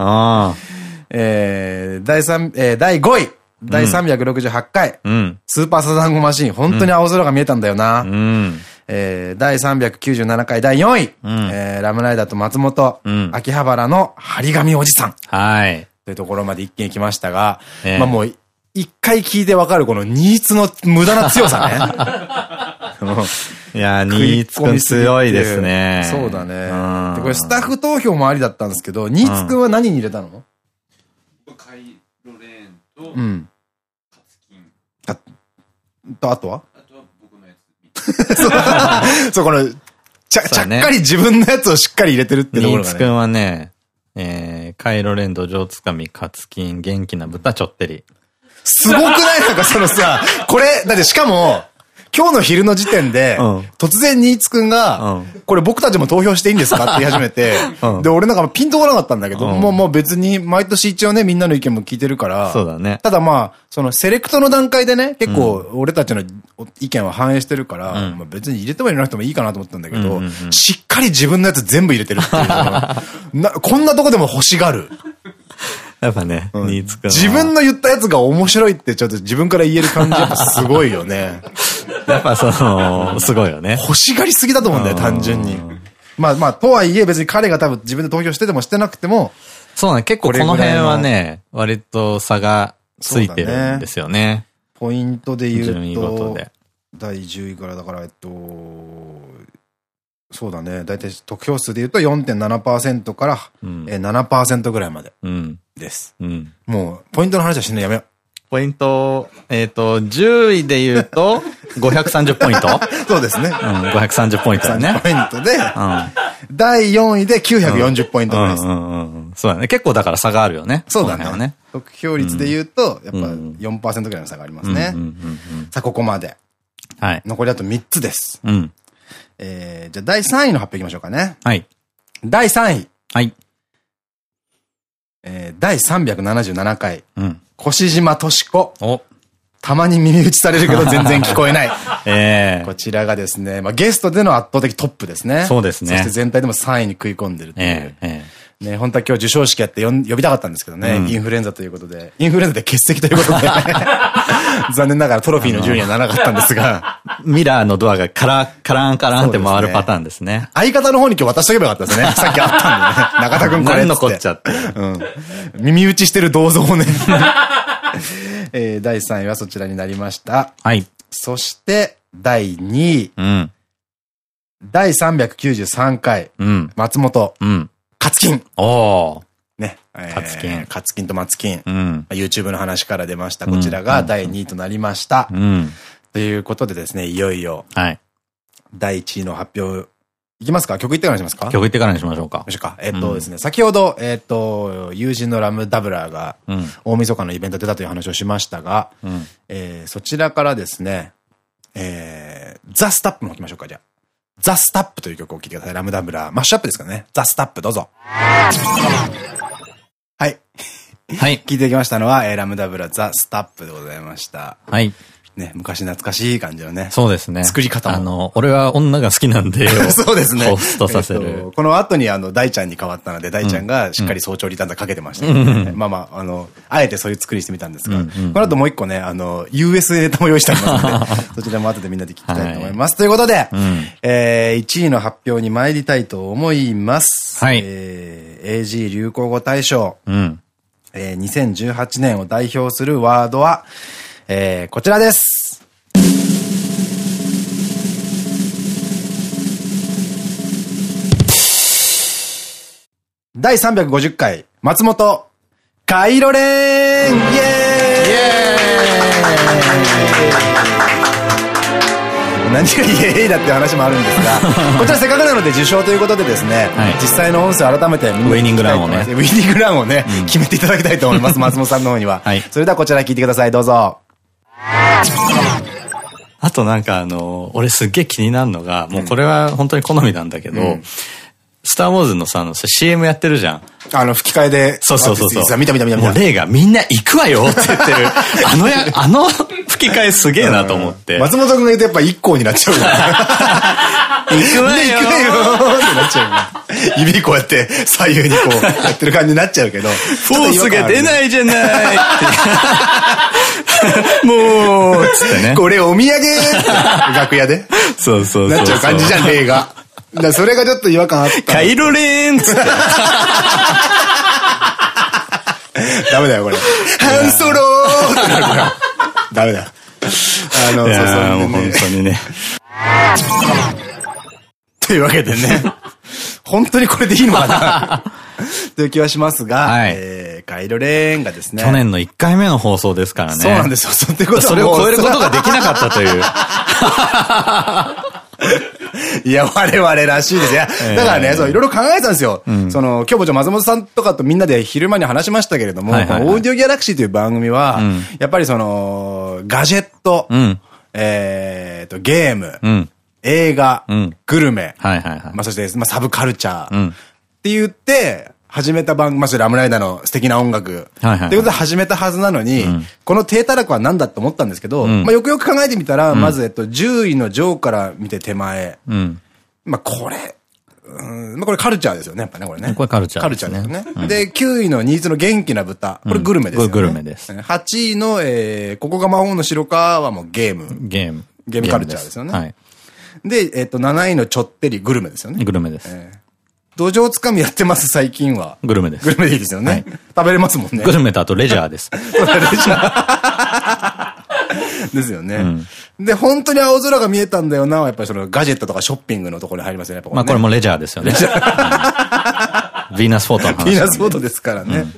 えー、第3、えー、第5位、第368回、うん、スーパーサザンゴマシン、本当に青空が見えたんだよな。うん、えー、第397回、第4位、うん、えー、ラムライダーと松本、うん、秋葉原の張り紙おじさん。はい。というところまで一気に来ましたが、えー、まあもう、一回聞いてわかるこのニーツの無駄な強さね。(laughs) いや、ニーツくん強いですね。そうだね。で、これスタッフ投票もありだったんですけど、ニーツくんは何に入れたの？カイロレーンと、うん。カツキン。あと、あとは？あとは僕のやつ。(laughs) そう、この、ちゃ、ちゃっかり自分のやつをしっかり入れてるってところがね。ニーツくんはね、えー、カイロレンド、上つかみ、カツキン、元気な豚、ちょってり。すごくない？なんかそのさ、これ、だってしかも、今日の昼の時点で、うん、突然新津くんが、うん、これ僕たちも投票していいんですかって言い始めて、うん、で、俺なんかピンとこなかったんだけど、もうもう別に毎年一応ね、みんなの意見も聞いてるから、そうだね。ただまあ、そのセレクトの段階でね、結構俺たちの意見は反映してるから、まあ別に入れても入れなくてもいいかなと思ったんだけど、しっかり自分のやつ全部入れてるっていう (laughs) な。こんなとこでも欲しがる。やっぱね、うん、ニーツくん。自分の言ったやつが面白いってちょっと自分から言える感じやっぱすごいよね。(laughs) やっぱその、すごいよね。欲しがりすぎだと思うんだよ、単純に。まあまあ、とはいえ別に彼が多分自分で投票しててもしてなくても。そうね、結構この辺はね、割と差がついてるんですよね。ポイントで言うと、第10位からだから、えっと、そうだね。だいたい得票数で言うと4.7%から、うん、え7%ぐらいまでです。うん、もう、ポイントの話はしないやめよう。ポイント、えっ、ー、と、10位で言うと、(laughs) 530ポイントそうですね。うん、530ポイントだね。ポイントで、うん、第4位で940ポイントぐらいです。そうだね。結構だから差があるよね。そうだね。ね得票率で言うと、やっぱ4%ぐらいの差がありますね。さあ、ここまで。はい。残りあと3つです。うん。えー、じゃあ第3位の発表いきましょうかね。はい。第3位。はい。えー、第377回。うん。越島敏子。おたまに耳打ちされるけど (laughs) 全然聞こえない。ええー、こちらがですね、まあ、ゲストでの圧倒的トップですね。そうですね。そして全体でも3位に食い込んでるっていう。えーえーね、本当は今日授賞式やって呼びたかったんですけどね、うん、インフルエンザということで、インフルエンザで欠席ということで、(laughs) 残念ながらトロフィーの順位はならなかったんですが。ミラーのドアがカラカランカランって回るパターンですね。相方の方に今日渡しとけばよかったですね。(laughs) さっきあったんでね。中田くんこれ何残っちゃって。うん。耳打ちしてる銅像をね。(laughs) えー、第3位はそちらになりました。はい。そして、第2位。うん。第393回。うん。松本。うん。カツキン。おー。ね。カツキン。カツキンとマツキン。うん。YouTube の話から出ました。こちらが第2位となりました。うん。ということでですね、いよいよ。はい。第1位の発表、いきますか？曲いってからにしますか？曲いってからにしましょうか。よしか。えっとですね、先ほど、えっと、友人のラムダブラーが、大晦日のイベント出たという話をしましたが、えそちらからですね、えー、ザ・スタップも置きましょうか、じゃあ。ザ・スタップという曲を聴いてください。ラムダブラー。マッシュアップですかね。ザ・スタップどうぞ。はい。はい。(laughs) 聞いてきましたのは、えー、ラムダブラザ・スタップでございました。はい。ね、昔懐かしい感じのね。そうですね。作り方も。あの、俺は女が好きなんで、(laughs) そうですね。ホストさせる。この後にあの、大ちゃんに変わったので、大ちゃんがしっかり早朝リターンかけてましたね。まあまあ、あの、あえてそういう作りしてみたんですが、この後もう一個ね、あの、US ネタも用意してありますので、(laughs) そちらも後でみんなで聞きたいと思います。ということで、え1位の発表に参りたいと思います。はい。え AG 流行語大賞。うん。え2018年を代表するワードは、えこちらです。第350回、松本、カイロレーンイエーイイエーイ何がイエーイだっていう話もあるんですが、(laughs) こちらせっかくなので受賞ということでですね、はい、実際の音声を改めてウィニングランをね。ウィニングランをね、うん、決めていただきたいと思います、(laughs) 松本さんの方には。はい、それではこちら聞いてください、どうぞ。あとなんかあの、俺すっげえ気になるのが、もうこれは本当に好みなんだけど、うんスター・ウォーズのさ、あの、CM やってるじゃん。あの、吹き替えで。そうそうそうそう。見た見た見た見た。もう、レイがみんな行くわよって言ってる。(laughs) あのや、あの吹き替えすげえなと思って。松本君が言うとやっぱ一行になっちゃう (laughs) 行くわよ行くわよってなっちゃう。指こうやって左右にこうやってる感じになっちゃうけど。フォースが出ないじゃない (laughs) (laughs) もう、つってね。これお土産 (laughs) 楽屋で。そうそうそう。なっちゃう感じじゃん、レイが。だそれがちょっと違和感あった。カイロレーンつって。(laughs) ダメだよ、これ。ハンソローってなるから。ダメだよ。あの、そうそう。もう本当にね。というわけでね。本当にこれでいいのかな？(laughs) という気はしますが、はい、えー、カイロレーンがですね。去年の1回目の放送ですからね。そうなんですよ。そってことそれを超えることができなかったという。(laughs) いや、我々らしいですよ。だからね、そう、いろいろ考えたんですよ。その、今日も松本さんとかとみんなで昼間に話しましたけれども、オーディオギャラクシーという番組は、やっぱりその、ガジェット、えっと、ゲーム、映画、グルメ、まあそして、まあサブカルチャー、って言って、始めた番組、まあ、ラムライダーの素敵な音楽。っていうことで始めたはずなのに、うん、この低たらくは何だと思ったんですけど、うん、まあよくよく考えてみたら、うん、まず、えっと、10位の上から見て手前。まあこれ、うん、まあこれカルチャーですよね、やっぱね、これね。これカルチャー、ね、カルチャーですよね。で、9位のニーズの元気な豚。これグルメですよね。グルメです。8位の、えー、ここが魔法の白川はもうゲーム。ゲーム。ゲームカルチャーですよね。はい。で、えっと、7位のちょってりグルメですよね。グルメです。えー土壌つかみやってます、最近は。グルメです。グルメでいいですよね。はい、食べれますもんね。グルメとあとレジャーです。レジャー。ですよね。うん、で、本当に青空が見えたんだよな、やっぱりそのガジェットとかショッピングのところに入りますよね、ねまあこれもレジャーですよね。レジャー。(laughs) ヴィーナスフォートの話。ヴィーナスフォートですからね。うん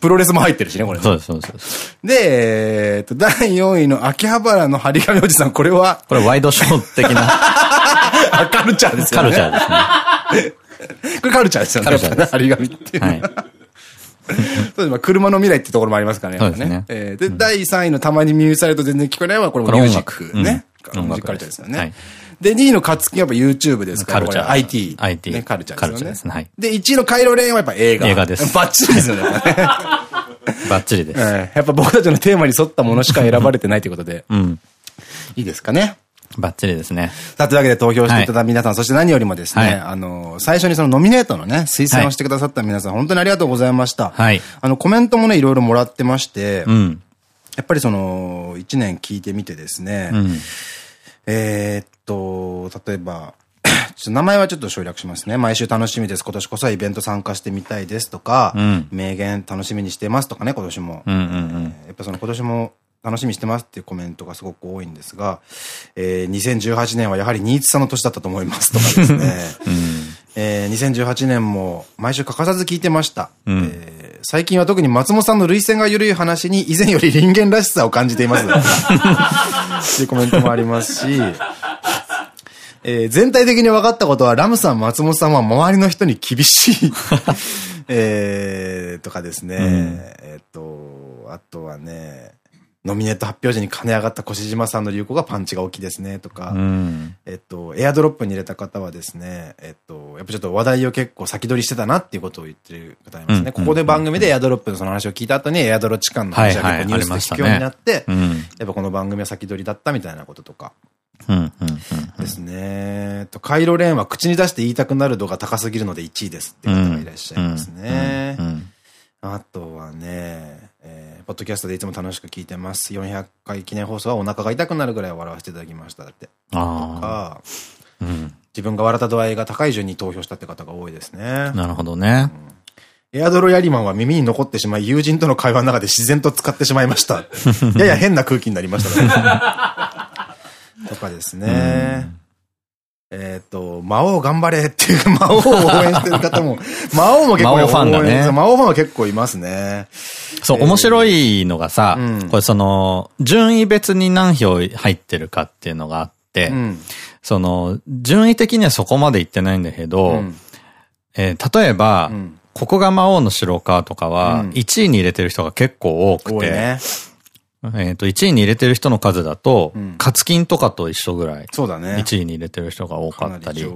プロレスも入ってるしね、これ、そうです、そうです。で、えっと、第4位の秋葉原の張り紙おじさん、これは？これワイドショー的な。(laughs) カルチャーですよね。カルチャーですね。これカルチャーですよね。カルチャーです。張り紙っていう。はい。そうです。車の未来ってところもありますからね。そうですね。えで、第3位のたまにミューされると全然聞こえないは、これもミュージックね。音楽カルチャーですよね。で、2位のカツキやっぱ YouTube ですから、カルチャー。IT。IT。ね、カルチャーですよね。ですね。で、1位のカイロレーンはやっぱ映画。映画です。バッチリですよね。(laughs) バッチリです。やっぱ僕たちのテーマに沿ったものしか選ばれてないということで。うん。いいですかね。バッチリですね。さあ、というわけで投票していただいた皆さん、はい、そして何よりもですね、はい、あの、最初にそのノミネートのね、推薦をしてくださった皆さん、はい、本当にありがとうございました。はい。あの、コメントもね、いろいろもらってまして、うん。やっぱりその、一年聞いてみてですね、うん、えっと、例えば、(coughs) ちょっと名前はちょっと省略しますね。毎週楽しみです。今年こそはイベント参加してみたいですとか、うん、名言楽しみにしてますとかね、今年も。やっぱその今年も楽しみにしてますっていうコメントがすごく多いんですが、えー、2018年はやはり新津さんの年だったと思いますとかですね、(laughs) うん、えー、2018年も毎週欠かさず聞いてました。うん、えー、最近は特に松本さんの涙腺が緩い話に以前より人間らしさを感じています。(laughs) っていうコメントもありますし、えー、全体的に分かったことは、ラムさん、松本さんは周りの人に厳しい。(laughs) えー、とかですね、うん、えっと、あとはね、ノミネート発表時に跳ね上がった越島さんの流行がパンチが大きいですね、とか、うん、えっと、エアドロップに入れた方はですね、えっと、やっぱちょっと話題を結構先取りしてたなっていうことを言ってる方いますね。ここで番組でエアドロップのその話を聞いた後にエアドロ痴漢の話が結構ニュースで聞くようになって、やっぱこの番組は先取りだったみたいなこととか。ですね。と、カイロレーンは口に出して言いたくなる度が高すぎるので1位ですっていう方がいらっしゃいますね。あとはね、えー、ポッドキャストでいつも楽しく聞いてます。400回記念放送はお腹が痛くなるぐらい笑わせていただきました。って。とか、うん、自分が笑った度合いが高い順に投票したって方が多いですね。なるほどね。うん、エアドロヤリマンは耳に残ってしまい、友人との会話の中で自然と使ってしまいました。やや変な空気になりましたね。(laughs) とかですね。うんえっと、魔王頑張れっていう (laughs) 魔王を応援してる方も、(laughs) 魔王も結構魔王ファンがね。魔王ファンは結構いますね。そう、面白いのがさ、うん、これその、順位別に何票入ってるかっていうのがあって、うん、その、順位的にはそこまでいってないんだけど、うん、えー、例えば、ここが魔王の城かとかは、1位に入れてる人が結構多くて、ね、えっと、1位に入れてる人の数だと、カツキンとかと一緒ぐらい。そうだね。1位に入れてる人が多かったり。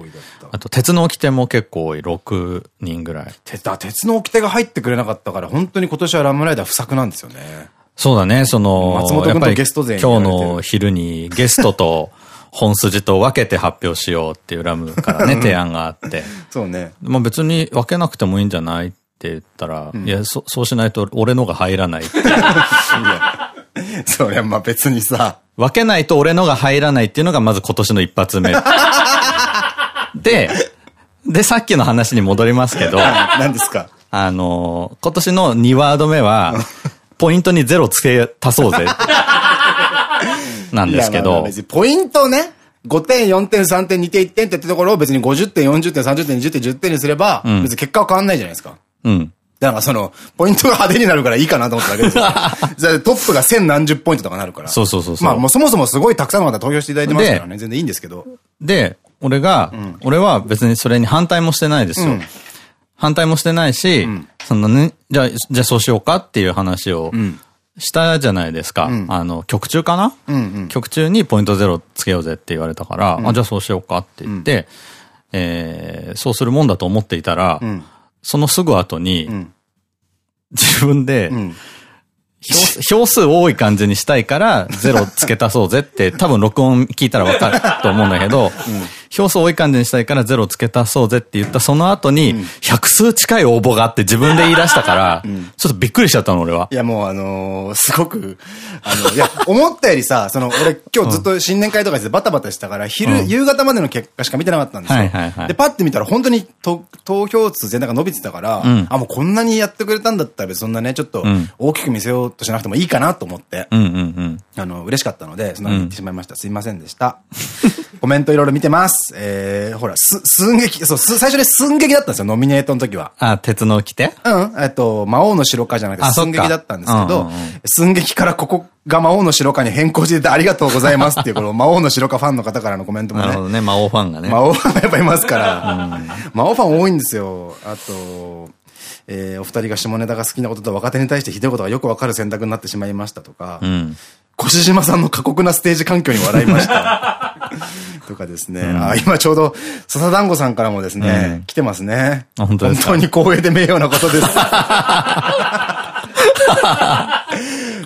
あと、鉄の掟も結構多い。6人ぐらい。鉄、鉄の掟が入ってくれなかったから、本当に今年はラムライダー不作なんですよね。そうだね、その、松本君とゲスト勢今日の昼にゲストと本筋と分けて発表しようっていうラムからね、(laughs) 提案があって。そうね。まあ別に分けなくてもいいんじゃないって言ったら、うん、いや、そ、そうしないと俺のが入らないって。(laughs) (laughs) そりゃまあ別にさ。分けないと俺のが入らないっていうのがまず今年の一発目。(laughs) で、で、さっきの話に戻りますけど。(laughs) 何ですか？あの、今年の2ワード目は、ポイントにゼロつけ足そうぜ。なんですけど。ポイントね。5点、4点、3点、2点、1点ってってところを別に50点、40点、30点、20点、10点にすれば、別に結果は変わんないじゃないですか。うん。だからその、ポイントが派手になるからいいかなと思っただけですよ。(laughs) トップが1000何十ポイントとかなるから。そうそうそうまあもうそもそもすごいたくさんの方投票していただいてますからね、全然いいんですけど。で、俺が、うん、俺は別にそれに反対もしてないですよ。うん、反対もしてないし、うん、そのね、じゃあ、じゃあそうしようかっていう話を、したじゃないですか。あの、曲中かな？曲中にポイントゼロつけようぜって言われたから、あ、じゃあそうしようかって言って、えー、そうするもんだと思っていたら、そのすぐ後に、(laughs) 自分で、票数多い感じにしたいから、ゼロ付け足そうぜって、多分録音聞いたらわかると思うんだけど、票数多い感じにしたいからゼロ付け足そうぜって言ったその後に、百数近い応募があって自分で言い出したから、(laughs) ちょっとびっくりしちゃったの、俺は。いや、もうあのー、すごく、あの、いや、思ったよりさ、その、俺今日ずっと新年会とかしてバタバタしたから、昼、夕方までの結果しか見てなかったんですよ。で、パッて見たら本当に投票数全体が伸びてたから、あ、もうこんなにやってくれたんだったらそんなね、ちょっと大きく見せようとしなくてもいいかなと思って、あの、嬉しかったので、その言ってしまいました。すいませんでした。(laughs) コメントいろいろ見てます。えー、ほら、す、寸劇、そう、最初に寸劇だったんですよ、ノミネートの時は。あ、鉄の着てうん。えっと、魔王の城かじゃなくて寸劇だったんですけど、寸劇からここが魔王の城かに変更しててありがとうございますっていう、この (laughs) 魔王の城かファンの方からのコメントもね。なるほどね、魔王ファンがね。魔王ファンがやっぱいますから。魔王ファン多いんですよ。あと、えー、お二人が下ネタが好きなことと若手に対してひどいことがよくわかる選択になってしまいましたとか、うん、越島さんの過酷なステージ環境に笑いました。とかですね。うん、あ今ちょうど、笹団子さんからもですね、うん、来てますね。本当本当に光栄で名誉なことです。(laughs)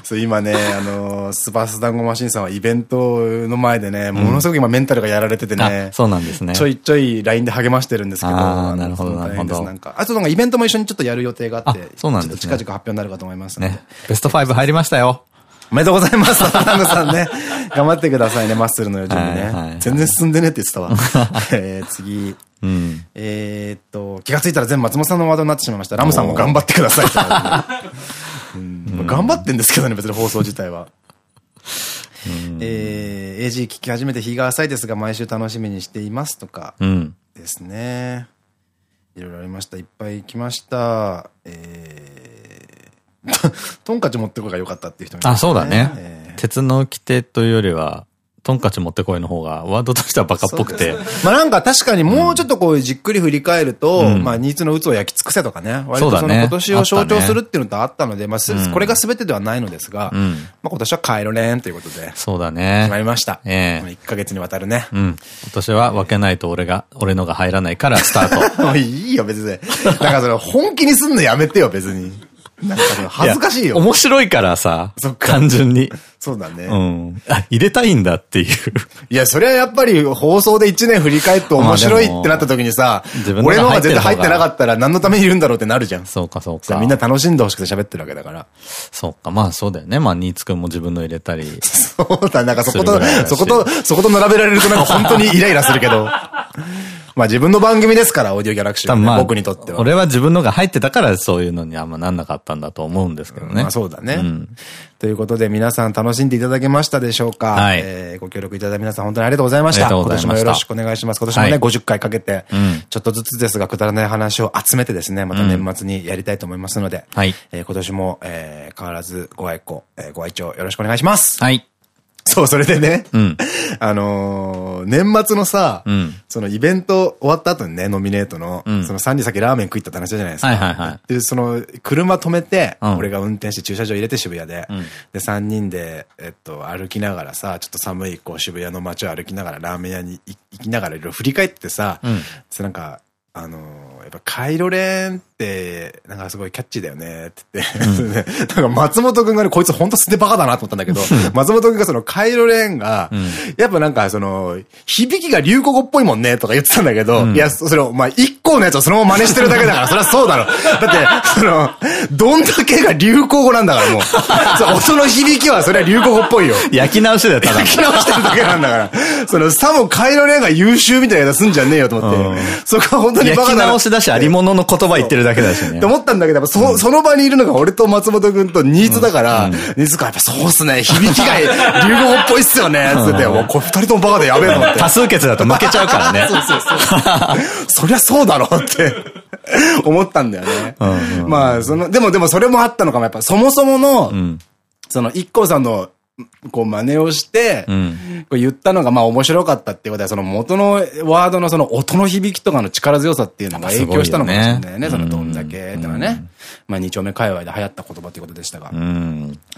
そう今ね、あの、スパース団子マシンさんはイベントの前でね、ものすごく今メンタルがやられててね。そうなんですね。ちょいちょい LINE で励ましてるんですけど。あなるほど、なるほど。なんか、あとなんかイベントも一緒にちょっとやる予定があって、そうなんですね。近々発表になるかと思いますね。ベスト5入りましたよ。おめでとうございます、(laughs) サンさんね。頑張ってくださいね、マッスルの予準にね。全然進んでねって言ってたわ。(laughs) え次。うん、えっと、気がついたら全部松本さんのワードになってしまいました。ラムさんも頑張ってください。頑張ってんですけどね、別に放送自体は。えー、AG 聞き始めて日が浅いですが、毎週楽しみにしていますとか、ですね。いろいろありました。いっぱい来ました。えー、(laughs) トンカチ持ってこいが良かったっていう人もいね、あ、そうだね。えー、鉄の規定というよりは、トンカチ持ってこいの方が、ワードとしてはバカっぽくて。まあなんか確かにもうちょっとこうじっくり振り返ると、うん、まあニーツの鬱を焼き尽くせとかね、割とその今年を象徴するっていうのとあったので、まあこれが全てではないのですが、まあ今年はカイロレンということで。そうだね。決まりました。ええ。1ヶ月にわたるね。うん。今年は分けないと俺が、俺のが入らないからスタート。(laughs) いいよ別に。なんかそれ本気にすんのやめてよ別に。なんか恥ずかしいよ。面白いからさ。そっか。単純に。そうだね。うん。あ、入れたいんだっていう。(laughs) いや、それはやっぱり放送で1年振り返って面白いってなった時にさ、俺のが絶対入ってなかったら何のためにいるんだろうってなるじゃん。そうか、そうか。みんな楽しんでほしくて喋ってるわけだから。そうか、まあそうだよね。まあ、ニーツくんも自分の入れたり。(laughs) そうだ、なんかそこと、そこと、そこと並べられるとなんか本当にイライラするけど。(laughs) まあ自分の番組ですから、オーディオギャラクシーは、ね、まあ、僕にとっては。俺は自分のが入ってたからそういうのにあんまなんなかったんだと思うんですけどね。まあそうだね。うん、ということで皆さん楽しんでいただけましたでしょうか？はい。えー、ご協力いただいた皆さん本当にありがとうございました。今年もよろしくお願いします。今年もね、はい、50回かけて、ちょっとずつですがくだらない話を集めてですね、また年末にやりたいと思いますので、はい。えー、今年も、えー、変わらずご愛顧、えー、ご愛聴よろしくお願いします。はい。(laughs) そう、それでね、うん、あのー、年末のさ、うん、そのイベント終わった後にね、ノミネートの、うん、その3人先ラーメン食いったって話じゃないですか。で、その、車止めて、俺が運転して駐車場入れて渋谷で、で、3人で、えっと、歩きながらさ、ちょっと寒い、こう、渋谷の街を歩きながらラーメン屋に行きながらいろいろ振り返ってさ、うん、なんか、あのー、やっぱカイロレンって、なんかすごいキャッチーだよねって言って、うん、(laughs) なんか松本くんがね、こいつほんと捨てバカだなと思ったんだけど、松本くんがそのカイロレンが、うん、やっぱなんかその、響きが流行語っぽいもんねとか言ってたんだけど、うん、いや、それを、まあ、一個のやつをそのまま真似してるだけだから、そりゃそうだろ。(laughs) だって、その、どんだけが流行語なんだからもう。音の響きはそれは流行語っぽいよ。焼き直しだよ、ただ。焼き直してるだけなんだから。その、さもカイロレンが優秀みたいなやつすんじゃねえよと思って。そこは本当にバカだ。焼き直しだだし、ありものの言葉言ってるだけだしね。って思ったんだけど、そ、その場にいるのが俺と松本くんと新津だから、新津かやっぱそうっすね、響きが (laughs) 流行語っぽいっすよね、つって、もうこれ二人ともバカでやべえのって。多数決だと負けちゃうからね。そうそうそう。(laughs) そりゃそうだろって思ったんだよね。まあ、その、でもでもそれもあったのかも、やっぱそもそもの、その、一 k さんのこう真似をして、うん、こう言ったのがまあ面白かったっていうことは、その元のワードのその音の響きとかの力強さっていうのが影響したのかもしれないよね。そのどんだけってのはね。まあ二丁目界隈で流行った言葉っていうことでしたが。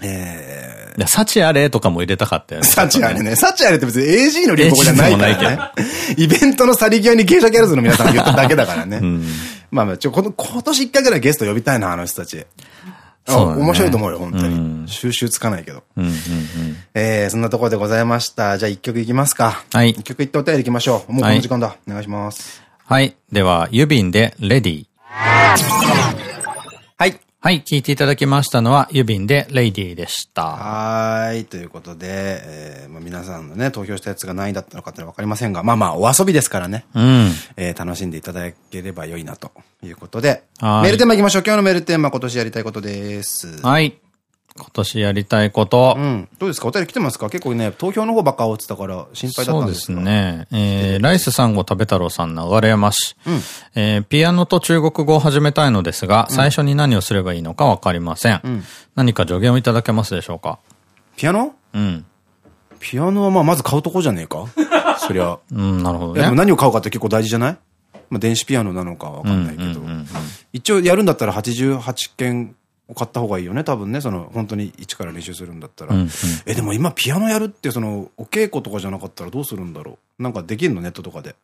ええ。いや、幸あれとかも入れたかったよね。幸あれね。幸あれって別に AG の流行語じゃないからね。(laughs) イベントの去り際に芸者ギャルズの皆さんが言っただけだからね。まあまあ、ちょ、この、今年一回ぐらいゲスト呼びたいな、あの人たち。そう、ね、面白いと思うよ、本当に。収集つかないけど。えー、そんなところでございました。じゃあ一曲いきますか。はい。一曲いってお便りいきましょう。もうこの時間だ。はい、お願いします。はい。では、ユビンでレディ。はい。はい、聞いていただきましたのは、ユビンでレイディでした。はい、ということで、えーまあ、皆さんのね、投票したやつが何位だったのかってわかりませんが、まあまあ、お遊びですからね。うん。えー、楽しんでいただければ良いな、ということで。メールテーマいきましょう。今日のメールテーマ、今年やりたいことです。はい。今年やりたいこと。うん。どうですか？お便り来てますか？結構ね、投票の方ばっか落ちたから心配だったんですそうですね。えー、ライスサンゴ食べ太郎さん、流山市。うん、えー、ピアノと中国語を始めたいのですが、最初に何をすればいいのかわかりません。うん、何か助言をいただけますでしょうか？ピアノ？うん。ピアノはまあまず買うとこじゃねえか？(laughs) そりゃ。うん、なるほどね。でも何を買うかって結構大事じゃない？まあ電子ピアノなのかわかんないけど。一応やるんだったら88件買った方がいいよね、多分ね。その、本当に一から練習するんだったら。うんうん、え、でも今ピアノやるって、その、お稽古とかじゃなかったらどうするんだろう。なんかできるの？ネットとかで。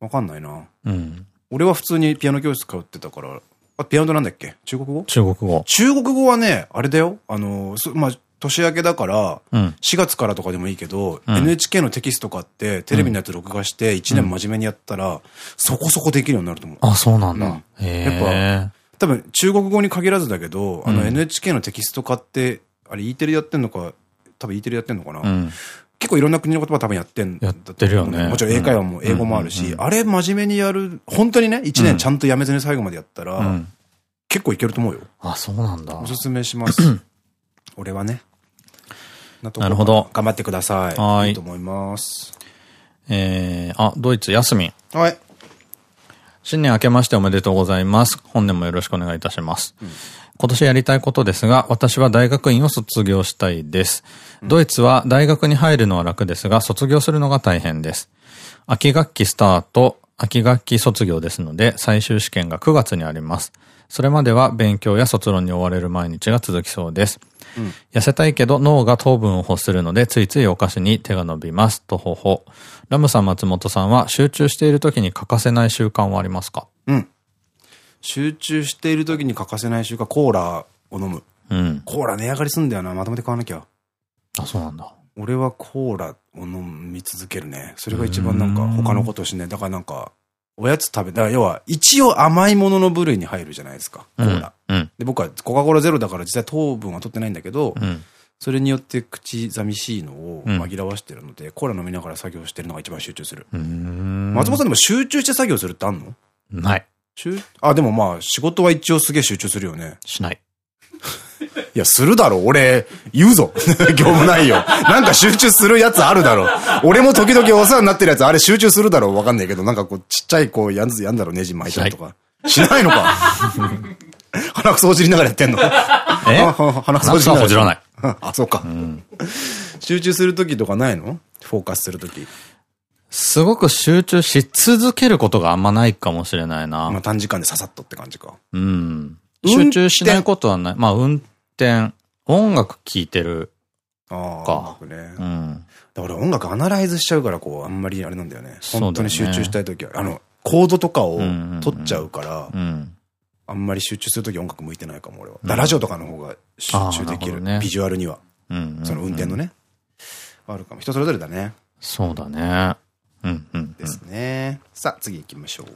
わかんないな。うん。俺は普通にピアノ教室通ってたから、あ、ピアノなんだっけ？中国語？中国語。中国語はね、あれだよ。あの、まあ、年明けだから、4月からとかでもいいけど、うん、NHK のテキスト買って、テレビのやつ録画して、1年真面目にやったら、そこそこできるようになると思う。あ、そうなんだ。うん、やっぱ、多分中国語に限らずだけど、あの NHK のテキスト化って、あれ E テレやってんのか、多分 E テレやってんのかな、うん、結構いろんな国の言葉多分やってんだやってるよね。もちろん英会話も英語もあるし、あれ真面目にやる、本当にね、1年ちゃんとやめずに最後までやったら、うん、結構いけると思うよ。あ、そうなんだ。おすすめします。(clears throat) 俺はね。なるほど。頑張ってください。はい。いいと思います。えー、あ、ドイツ、ヤスミン。はい。新年明けましておめでとうございます。本年もよろしくお願いいたします。うん、今年やりたいことですが、私は大学院を卒業したいです。うん、ドイツは大学に入るのは楽ですが、卒業するのが大変です。秋学期スタート、秋学期卒業ですので、最終試験が9月にあります。それまでは勉強や卒論に追われる毎日が続きそうです。うん、痩せたいけど脳が糖分を欲するので、ついついお菓子に手が伸びます。とほほ。ラムさん、松本さんは集中している時に欠かせない習慣はありますか？うん。集中している時に欠かせない習慣、コーラを飲む。うん。コーラ値上がりすんだよな。まとめて買わなきゃ。あ、そうなんだ。俺はコーラを飲み続けるね。それが一番なんか他のことをしない。だからなんか、おやつ食べ、だから要は一応甘いものの部類に入るじゃないですか。コーラ。うん、で、僕はコカ・コーラゼロだから実際糖分は取ってないんだけど、うん、それによって口寂しいのを紛らわしてるので、うん、コーラ飲みながら作業してるのが一番集中する。松本さんでも集中して作業するってあんの？ない。あ、でもまあ、仕事は一応すげえ集中するよね。しない。いや、するだろ。俺、言うぞ。(laughs) 業務内容。なんか集中するやつあるだろ。俺も時々お世話になってるやつ、あれ集中するだろ。わかんないけど、なんかこう、ちっちゃいこう、やんずやんだろ、ネジ巻いたりとか。しないのか。(laughs) 鼻くそほじりながらやってんのえ？鼻くそほじりながら。ほじらない。(laughs) あ、そうか。うん、集中するときとかないの？フォーカスするとき。すごく集中し続けることがあんまないかもしれないな。まあ短時間でささっとって感じか。うん。集中しないことはない。まあ運転、音楽聴いてるか。音楽ね。うん。だから音楽アナライズしちゃうから、こう、あんまりあれなんだよね。本当に集中したいときは。あの、コードとかを取っちゃうから、あんまり集中するとき音楽向いてないかも、俺は。ラジオとかの方が集中できる。ビジュアルには。その運転のね。あるかも。人それぞれだね。そうだね。うんうん。ですね。さあ、次行きましょう。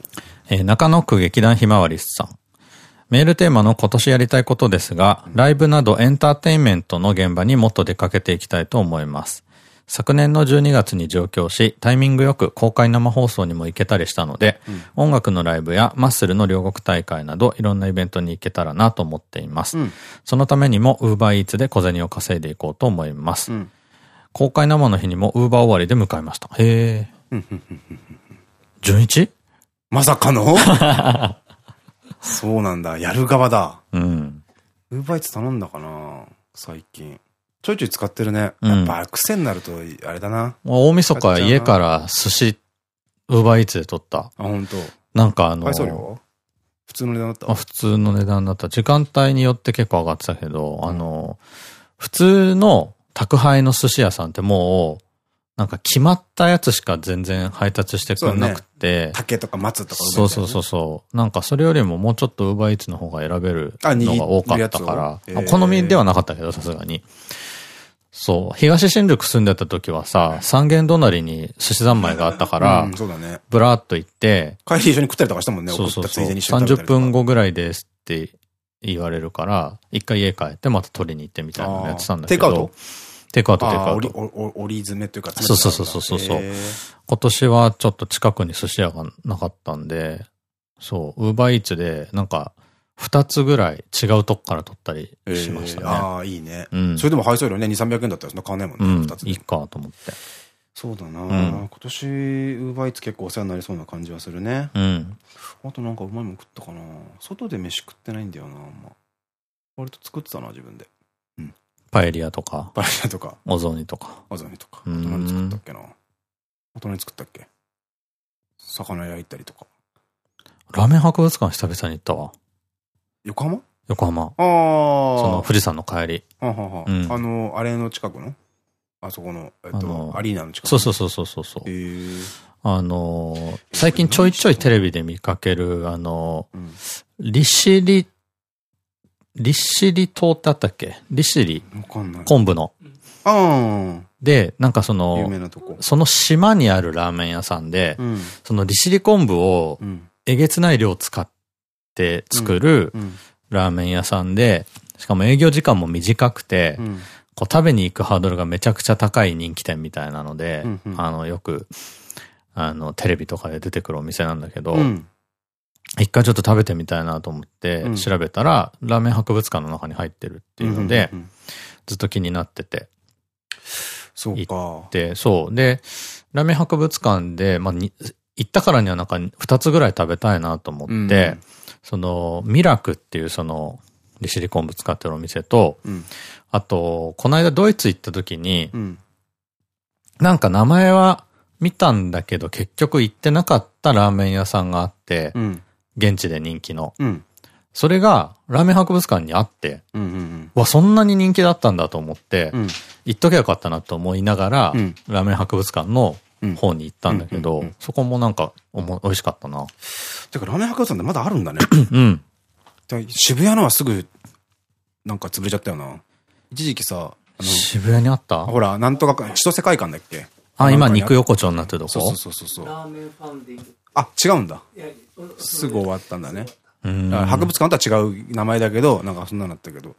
えー、中野区劇団ひまわりさん。メールテーマの今年やりたいことですが、ライブなどエンターテインメントの現場にもっと出かけていきたいと思います。昨年の12月に上京し、タイミングよく公開生放送にも行けたりしたので、うん、音楽のライブやマッスルの両国大会などいろんなイベントに行けたらなと思っています。うん、そのためにも UberEats で小銭を稼いでいこうと思います。うん、公開生の日にも Uber 終わりで向かいました。へえ。純一？まさかの？(laughs) そうなんだ。やる側だ。うん。UberEats 頼んだかな最近。ちょいちょい使ってるね。やっぱ癖になると、あれだな。大晦日家から寿司、ウーバーイーツで取った。あ、本当。なんかあの、普通の値段だった？普通の値段だった。時間帯によって結構上がってたけど、あの、普通の宅配の寿司屋さんってもう、なんか決まったやつしか全然配達してくれなくて。ね、竹とか松とか、ね、そうそうそうそう。なんかそれよりももうちょっとウーバーイーツの方が選べるのが多かったから。えー、好みではなかったけど、さすがに。そう。東新宿住んでた時はさ、三軒隣に寿司三昧があったから、そうだね。ブラーっと行って、帰り一緒に食ったりとかしたもんね、そうそうそう。30分後ぐらいですって言われるから、一回家帰ってまた取りに行ってみたいなのやってたんだけど。テイクアウト？テイクアウト、テイクアウト。折り詰めというか、そうそうそうそうそう。今年はちょっと近くに寿司屋がなかったんで、そう、ウーバーイーツで、なんか、二つぐらい違うとこから取ったりしましたね。ああ、いいね。うん。それでも配送料ね、2、300円だったらそんな買わないもんね、二、つ。いいかと思って。そうだな、今年、ウーバーイーツ結構お世話になりそうな感じはするね。うん。あとなんかうまいもん食ったかな外で飯食ってないんだよな、あんま。割と作ってたな、自分で。うん。パエリアとか。パエリアとか。お雑煮とか。お雑煮とか。あと何作ったっけなあと何作ったっけ？魚焼いたりとか。ラーメン博物館久々に行ったわ。横浜？横浜。ああ。その富士山の帰り。あの、あれの近くの？あそこの、えっと、アリーナの近くそうそうそうそうそう。あの、最近ちょいちょいテレビで見かける、あの、うん、利尻、利尻島ってあったっけ？利尻？昆布の。ああ。で、なんかその、その島にあるラーメン屋さんで、うん、その利尻昆布をえげつない量使っって作るラーメン屋さんで、しかも営業時間も短くて、こう食べに行くハードルがめちゃくちゃ高い人気店みたいなので、あの、よく、あの、テレビとかで出てくるお店なんだけど、うん、一回ちょっと食べてみたいなと思って調べたら、うん、ラーメン博物館の中に入ってるっていうので、ずっと気になってて。そうか。で、そう。で、ラーメン博物館で、まあ、行ったからにはなんか二つぐらい食べたいなと思って、その、ミラクっていうその、利尻昆布使ってるお店と、うん、あと、この間ドイツ行った時に、うん、なんか名前は見たんだけど結局行ってなかったラーメン屋さんがあって、うん、現地で人気の。それがラーメン博物館にあって、わ、そんなに人気だったんだと思って、行っときゃよかったなと思いながら、ラーメン博物館の方に行ったんだけど、そこもなんかおも美味しかったな。てかラーメン博物館ってまだあるんだね。うん。渋谷のはすぐ、なんか潰れちゃったよな。一時期さ、渋谷にあった？ほら、なんとか、首都世界観だっけ？あ、今肉横丁になってるとこ？そうそうそうそう。ラーメンファンディング。あ、違うんだ。すぐ終わったんだね。博物館とは違う名前だけど、なんかそんなのったけど。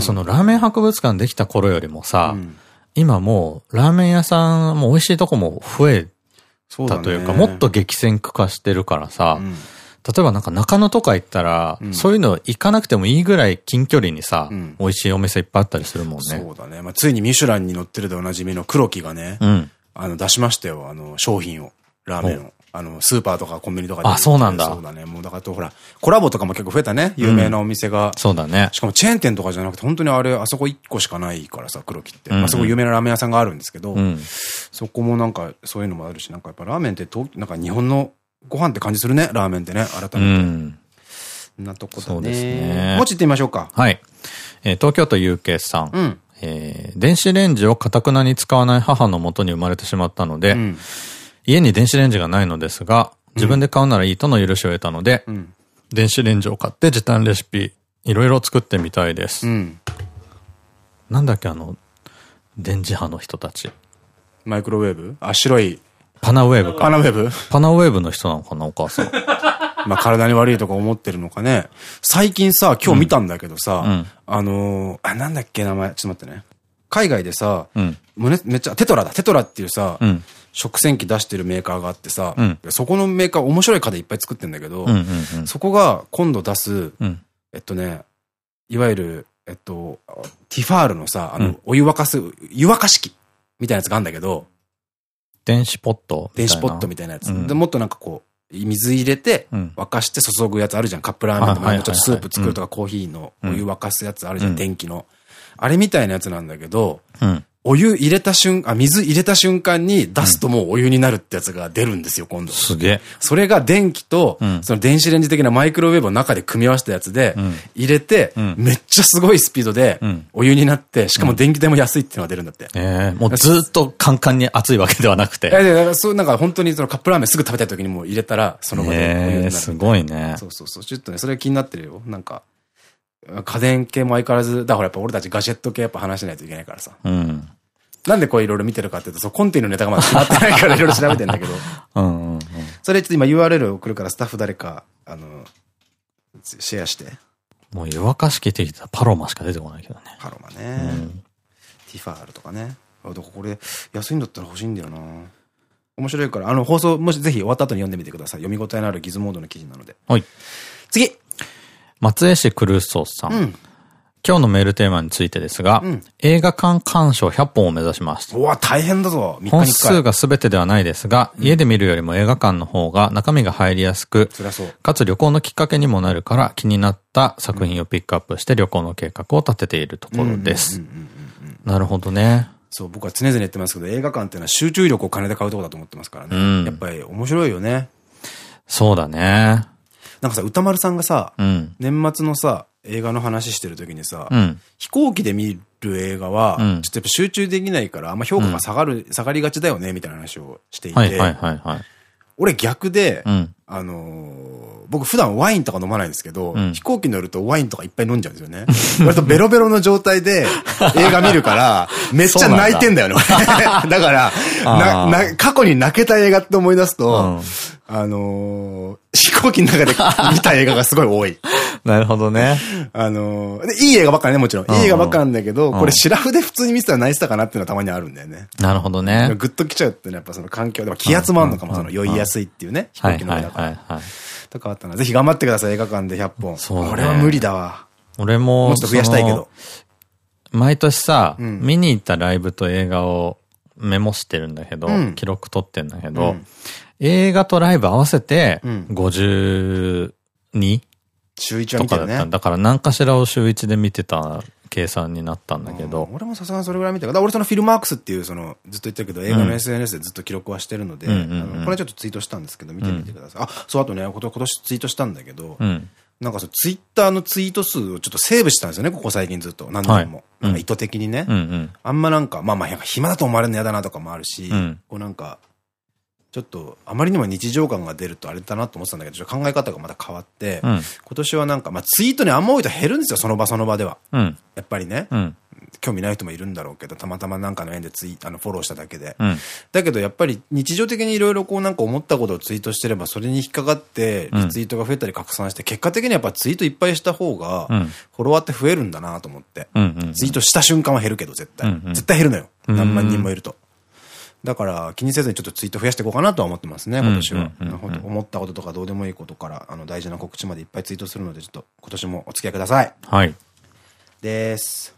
そのラーメン博物館できた頃よりもさ、うん今もう、ラーメン屋さんも美味しいとこも増えたというか、うね、もっと激戦区化してるからさ、うん、例えばなんか中野とか行ったら、うん、そういうの行かなくてもいいぐらい近距離にさ、うん、美味しいお店いっぱいあったりするもんね。そうだね。まあ、ついにミシュランに載ってるでおなじみの黒木がね、あの、出しましたよ、あの、商品を、ラーメンを。あの、スーパーとかコンビニとかで。あ、そうなんだ。そうだね。もうだからと、ほら、コラボとかも結構増えたね。有名なお店が。うん、そうだね。しかもチェーン店とかじゃなくて、本当にあれ、あそこ1個しかないからさ、黒木って。まあそこ有名なラーメン屋さんがあるんですけど、うん、そこもなんか、そういうのもあるし、なんかやっぱラーメンって東、なんか日本のご飯って感じするね、ラーメンってね、改めて。うん。なとこだね。そうですね。もうち行ってみましょうか。はい。えー、東京都有形さん。うん。えー、電子レンジをかたくなに使わない母のもとに生まれてしまったので、うん、家に電子レンジがないのですが、自分で買うならいいとの許しを得たので、うん、電子レンジを買って時短レシピ、いろいろ作ってみたいです。うん、なんだっけあの、電磁波の人たち。マイクロウェーブ？あ、白い。パナウェーブか。パナウェーブ？パナウェーブの人なのかな、お母さん。(laughs) まあ体に悪いとか思ってるのかね。最近さ、今日見たんだけどさ、うん、あのー、あ、なんだっけ名前、ちょっと待ってね。海外でさ、うん、めっちゃ、テトラだ、テトラっていうさ、うん、食洗機出してるメーカーがあってさ、うん、そこのメーカー面白い家電いっぱい作ってんだけど、そこが今度出す、えっとね、いわゆる、えっと、ティファールのさ、あの、お湯沸かす、湯沸かし器みたいなやつがあるんだけど、電子ポット電子ポットみたいなやつ。で、もっとなんかこう、水入れて、沸かして注ぐやつあるじゃん。カップラーメンとか、ちょっとスープ作るとか、コーヒーのお湯沸かすやつあるじゃん、電気の。あれみたいなやつなんだけど、お湯入れた瞬間、水入れた瞬間に出すともうお湯になるってやつが出るんですよ、今度。すげえ。それが電気と、その電子レンジ的なマイクロウェーブの中で組み合わせたやつで、入れて、めっちゃすごいスピードで、お湯になって、しかも電気代も安いっていうのが出るんだって。ええもうずっとカンカンに熱いわけではなくて。ええ、そう、なんか本当にそのカップラーメンすぐ食べたい時にもう入れたら、その場でお湯になる。すごいね。そうそうそう。ちょっとね、それ気になってるよ。なんか、家電系も相変わらず、だからやっぱ俺たちガジェット系やっぱ話しないといけないからさ。うん。なんでこういろいろ見てるかっていうと、そう、コンティのネタがまだ決まってないからいろいろ調べてんだけど。(laughs) うんうんうん。それちょっと今 URL 送るからスタッフ誰か、あの、シェアして。もう湯沸かし器って言ったらパロマしか出てこないけどね。パロマね。うん、ティファールとかね。あ、だからこれ安いんだったら欲しいんだよな面白いから、あの放送、もしぜひ終わった後に読んでみてください。読み応えのあるギズモードの記事なので。はい。次松江市クルーソーさん。うん今日のメールテーマについてですが、うん、映画館鑑賞100本を目指します。うわ、大変だぞ。本数が全てではないですが、うん、家で見るよりも映画館の方が中身が入りやすく、かつ旅行のきっかけにもなるから気になった作品をピックアップして旅行の計画を立てているところです。なるほどね。そう、僕は常々言ってますけど、映画館っていうのは集中力を金で買うところだと思ってますからね。うん、やっぱり面白いよね。そうだね。なんかさ、歌丸さんがさ、うん、年末のさ、映画の話してる時にさ、うん、飛行機で見る映画は、ちょっとやっぱ集中できないから、あんま評価が下がる、下がりがちだよね、みたいな話をしていて、俺逆で、あのー、僕普段ワインとか飲まないんですけど、うん、飛行機乗るとワインとかいっぱい飲んじゃうんですよね。割とベロベロの状態で映画見るから、(laughs) めっちゃ泣いてんだよね、だ。(laughs) から、な、な、過去に泣けた映画って思い出すと、うん、あのー、飛行機の中で見た映画がすごい多い。なるほどね。あのー、いい映画ばっかりね、もちろん。いい映画ばっかなんだけど、これシラフで普通に見てたら泣いてたかなっていうのはたまにあるんだよね。なるほどね。グッと来ちゃうってね、やっぱその環境でも気圧もあるのかも、その酔いやすいっていうね、飛行機の上だから。とかあったな。ぜひ頑張ってください、映画館で100本。そうこれは無理だわ。俺も、もっと増やしたいけど。毎年さ、見に行ったライブと映画をメモしてるんだけど、記録取ってんだけど、映画とライブ合わせて、52? 週1は見てるね。だから何かしらを週1で見てた計算になったんだけど。俺もさすがにそれぐらい見てる。俺そのフィルマークスっていう、その、ずっと言ってるけど、映画の SNS でずっと記録はしてるので、これちょっとツイートしたんですけど、見てみてください。あ、そう、あとね、今年ツイートしたんだけど、なんかそう、ツイッターのツイート数をちょっとセーブしたんですよね、ここ最近ずっと。何年も。なんか意図的にね。あんまなんか、まあまあ、暇だと思われるの嫌だなとかもあるし、こうなんか、ちょっと、あまりにも日常感が出るとあれだなと思ってたんだけど、考え方がまた変わって、うん、今年はなんか、まあツイートにあんま多いと減るんですよ、その場その場では。うん、やっぱりね。うん、興味ない人もいるんだろうけど、たまたまなんかの縁でツイあのフォローしただけで。だけどやっぱり日常的にいろいろこうなんか思ったことをツイートしてれば、それに引っかかって、リツイートが増えたり拡散して、結果的にやっぱツイートいっぱいした方が、フォロワーって増えるんだなと思って。ツイートした瞬間は減るけど、絶対。絶対減るのよ。何万人もいると。だから気にせずにちょっとツイート増やしていこうかなとは思ってますね、今年は。思ったこととかどうでもいいことから、あの大事な告知までいっぱいツイートするので、ちょっと今年もお付き合いください。はい。です。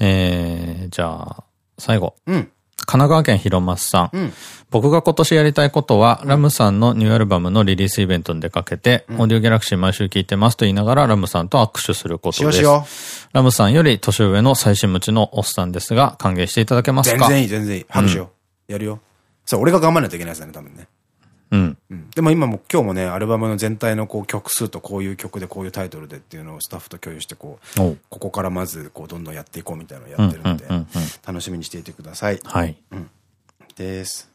えー、じゃあ、最後。うん。神奈川県広松さん。うん、僕が今年やりたいことは、うん、ラムさんのニューアルバムのリリースイベントに出かけて、うん、オーディオギャラクシー毎週聞いてますと言いながら、ラムさんと握手することです。しよしよラムさんより年上の最新無知のおっさんですが、歓迎していただけますか？全然いい、全然いい。拍手よ。やるよ。さあ、俺が頑張らないといけないですよね、多分ね。うん。でも今も今日もね、アルバムの全体のこう曲数とこういう曲でこういうタイトルでっていうのをスタッフと共有してこう、ここからまずこうどんどんやっていこうみたいなのをやってるんで、楽しみにしていてください。はい。うん。です。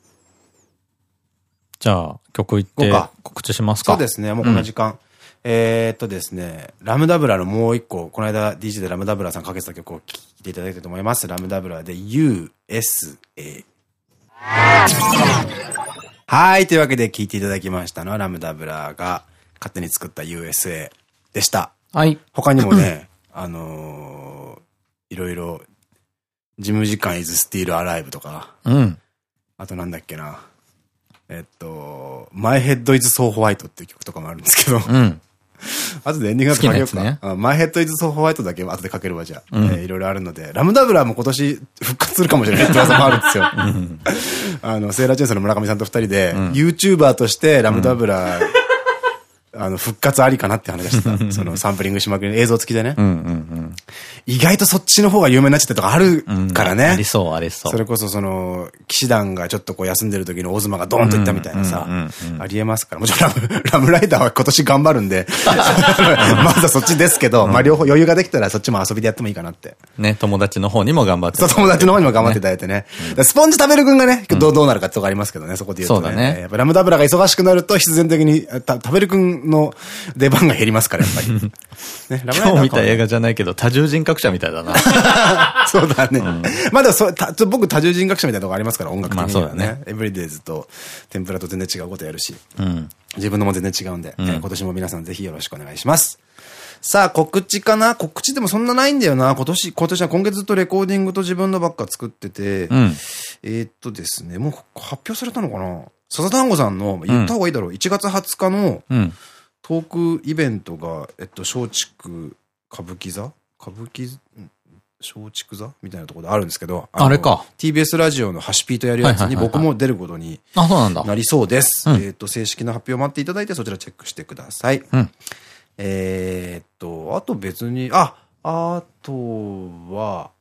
じゃあ、曲いって告知しますか？そうですね、もうこんな時間。うん、えっとですね、ラムダブラのもう一個、この間 DJ でラムダブラさんかけてた曲を聴いていただきたいと思います。ラムダブラで USA。はい。というわけで聞いていただきましたのは、ラムダブラが勝手に作った USA でした。はい。他にもね、(laughs) あのー、いろいろ事務時間 is still alive とか。うん。あとなんだっけな。えっと、My Head is so white っていう曲とかもあるんですけど。うん。(laughs) 後でエンディングだとかけようか。ね、マイヘッドイズソフホワイトだけ後でかけるわ、じゃあ。いろいろあるので、ラムダブラも今年復活するかもしれないって噂もあるんですよ。(laughs) あの、セーラーチェンスの村上さんと二人で、うん、YouTuber としてラムダブラ、あの、復活ありかなって話してた。そのサンプリングしまくり、映像付きでね。意外とそっちの方が有名になっちゃったとかあるからね。ありそう、ありそう。それこそその、騎士団がちょっとこう休んでる時のオズマがドーンといったみたいなさ、ありえますから。もちろんラム、(laughs) ライダーは今年頑張るんで、(laughs) まずはそっちですけど、まあ両方余裕ができたらそっちも遊びでやってもいいかなって。ね、友達の方にも頑張って。そう、友達の方にも頑張っていただいてね。スポンジ食べる君がね、どうどうなるかってとこありますけどね、そこで言うとね。そうだね。やっぱラムダブラが忙しくなると必然的に、食べる君の出番が減りますから、やっぱり。(laughs) ね、ラム今日見た映画じゃないけど、多重人格者みたいだな。(laughs) そうだね。まあでもそた、僕多重人格者みたいなとこありますから、音楽的にはね。エブリデイズと天ぷらと全然違うことやるし。自分のも全然違うんで、今年も皆さんぜひよろしくお願いします。さあ、告知かな？告知でもそんなないんだよな。今年、今年は今月ずっとレコーディングと自分のばっか作ってて、えっとですね、もう発表されたのかな？笹団子さんの、言った方がいいだろう、1月20日の、トークイベントが、えっと、松竹歌舞伎座？歌舞伎、松竹座？みたいなところであるんですけど。あれか。TBS ラジオのハシピーとやるやつに僕も出ることになりそうです。えっと、正式な発表を待っていただいてそちらチェックしてください。うん、えっと、あと別に、あ、あとは、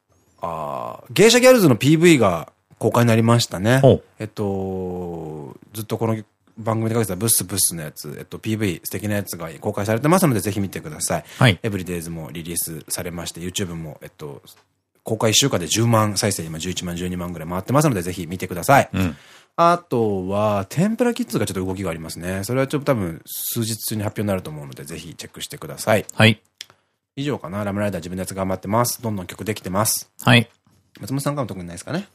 あ芸者ギャルズの PV が公開になりましたね。えっと、ずっとこの番組でかけてたブッスブッスのやつ、えっと、PV 素敵なやつが公開されてますので、ぜひ見てください。はい。エブリデイズもリリースされまして、YouTube も、えっと、公開1週間で10万再生、今11万、12万ぐらい回ってますので、ぜひ見てください。うん。あとは、天ぷらキッズがちょっと動きがありますね。それはちょっと多分、数日中に発表になると思うので、ぜひチェックしてください。はい。以上かな。ラムライダー自分のやつ頑張ってます。どんどん曲できてます。はい。松本さんからも特にないですかね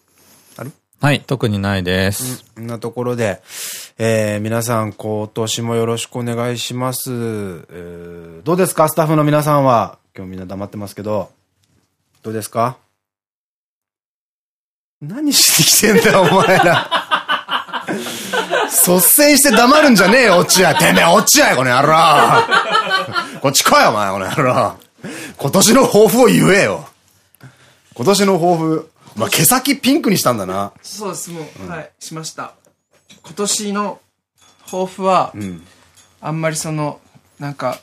ある？はい、特にないです。んなところで、えー、皆さん今年もよろしくお願いします。えー、どうですか？スタッフの皆さんは？今日みんな黙ってますけど。どうですか？何しに来てんだよ、(laughs) お前ら。率先して黙るんじゃねえよ、落合。てめえ、落合、この野郎。(laughs) こっち来い、お前、この野郎。今年の抱負を言えよ。今年の抱負。まあ、毛先ピンクにしたんだな。そうです、もう、うん、はい、しました。今年の抱負は、うん、あんまりその、なんか、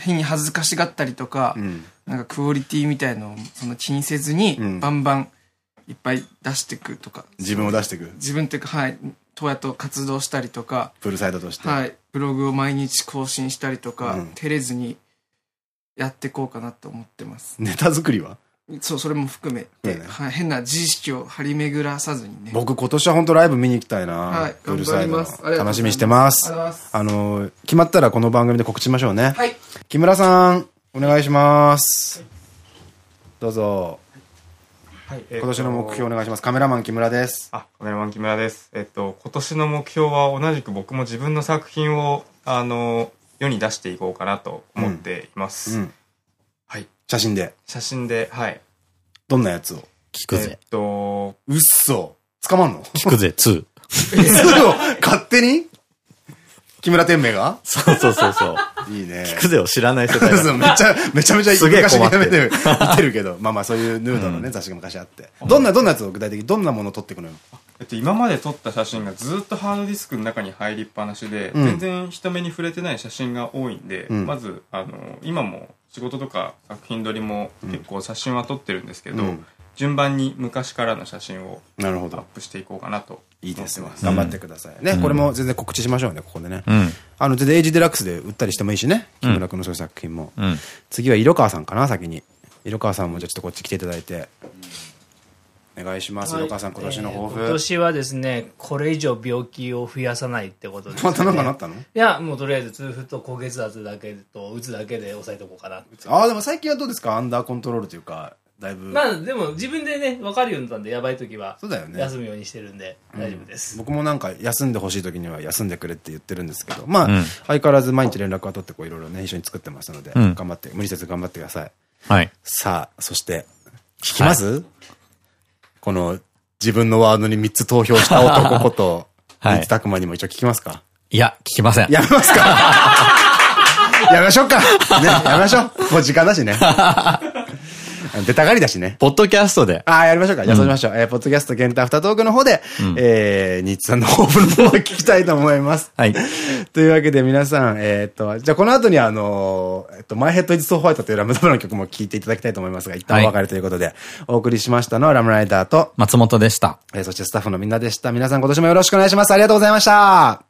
変に恥ずかしがったりとか、うん、なんかクオリティみたいのをその気にせずに、バンバンいっぱい出していくとか。自分を出していく自分っていうか、はい、とやと活動したりとか。プルサイドとして。はい。ブログを毎日更新したりとか、照れずにやっていこうかなと思ってます。ネタ作りは？そう、それも含めて、ね、はい、変な自意識を張り巡らさずにね。僕今年は本当ライブ見に行きたいな。はい、頑張ります。楽しみにしてます。あの、決まったらこの番組で告知しましょうね。はい。木村さん、お願いします。どうぞ。はい、今年の目標お願いします。カメラマン木村です。あ、カメラマン木村です。えっと、今年の目標は同じく僕も自分の作品を、あの、世に出していこうかなと思っています。うんうん写真で。写真で、はい。どんなやつを？聞くぜ。えっと、うっそ。捕まんの？聞くぜ、2。2を勝手に？木村天明が？そうそうそうそう。いいね。聞くぜを知らない世代そう、めちゃ、めちゃめちゃ昔にやめて見てるけど、まあまあそういうヌードのね、雑誌が昔あって。どんな、どんなやつを具体的に？どんなものを撮っていくのよ？えっと、今まで撮った写真がずっとハードディスクの中に入りっぱなしで、全然人目に触れてない写真が多いんで、まず、あの、今も仕事とか作品撮りも結構写真は撮ってるんですけど、うん、順番に昔からの写真をアップしていこうかなといいですね。頑張ってください。ね、これも全然告知しましょうねここでね、あの全然エイジデラックスで売ったりしてもいいしね木村君のそういう作品も、次は色川さんかな先に。色川さんもじゃあちょっとこっち来ていただいてお願いします。はい、川さん、今年の抱負、えー、今年はですね、これ以上病気を増やさないってことです、ね。(laughs) また何かなったの？いや、もうとりあえず痛風と高血圧だけと、打つだけで抑えとこうかなああ、でも最近はどうですか？アンダーコントロールというか、だいぶ。まあ、でも自分でね、分かるようになったんで、やばい時は。そうだよね。休むようにしてるんで、大丈夫です、うん、僕もなんか、休んでほしい時には休んでくれって言ってるんですけど、まあ、うん、相変わらず毎日連絡は取って、こう、いろいろね、一緒に作ってますので、うん、頑張って、無理せず頑張ってください。はい。さあ、そして、聞きます？この自分のワードに3つ投票した男こと、(laughs) はい三つたくまにも一応聞きますか？いや、聞きません。やめますか (laughs) やめましょうかね、やめましょう。もう時間だしね。(laughs) 出たがりだしね。ポッドキャストで。ああ、やりましょうか。じゃあそうしましょう。えーポッドキャスト限定アフタートークの方で、えー、ニッツさんの抱負の方を聞きたいと思います。(laughs) はい。というわけで皆さん、えーっと、じゃあこの後にあのー、えっと、マイヘッドイズソーホワイトというラムダブルの曲も聴いていただきたいと思いますが、一旦お別れということで、お送りしましたのはラムライダーと、松本でした。えーそしてスタッフのみんなでした。皆さん今年もよろしくお願いします。ありがとうございました。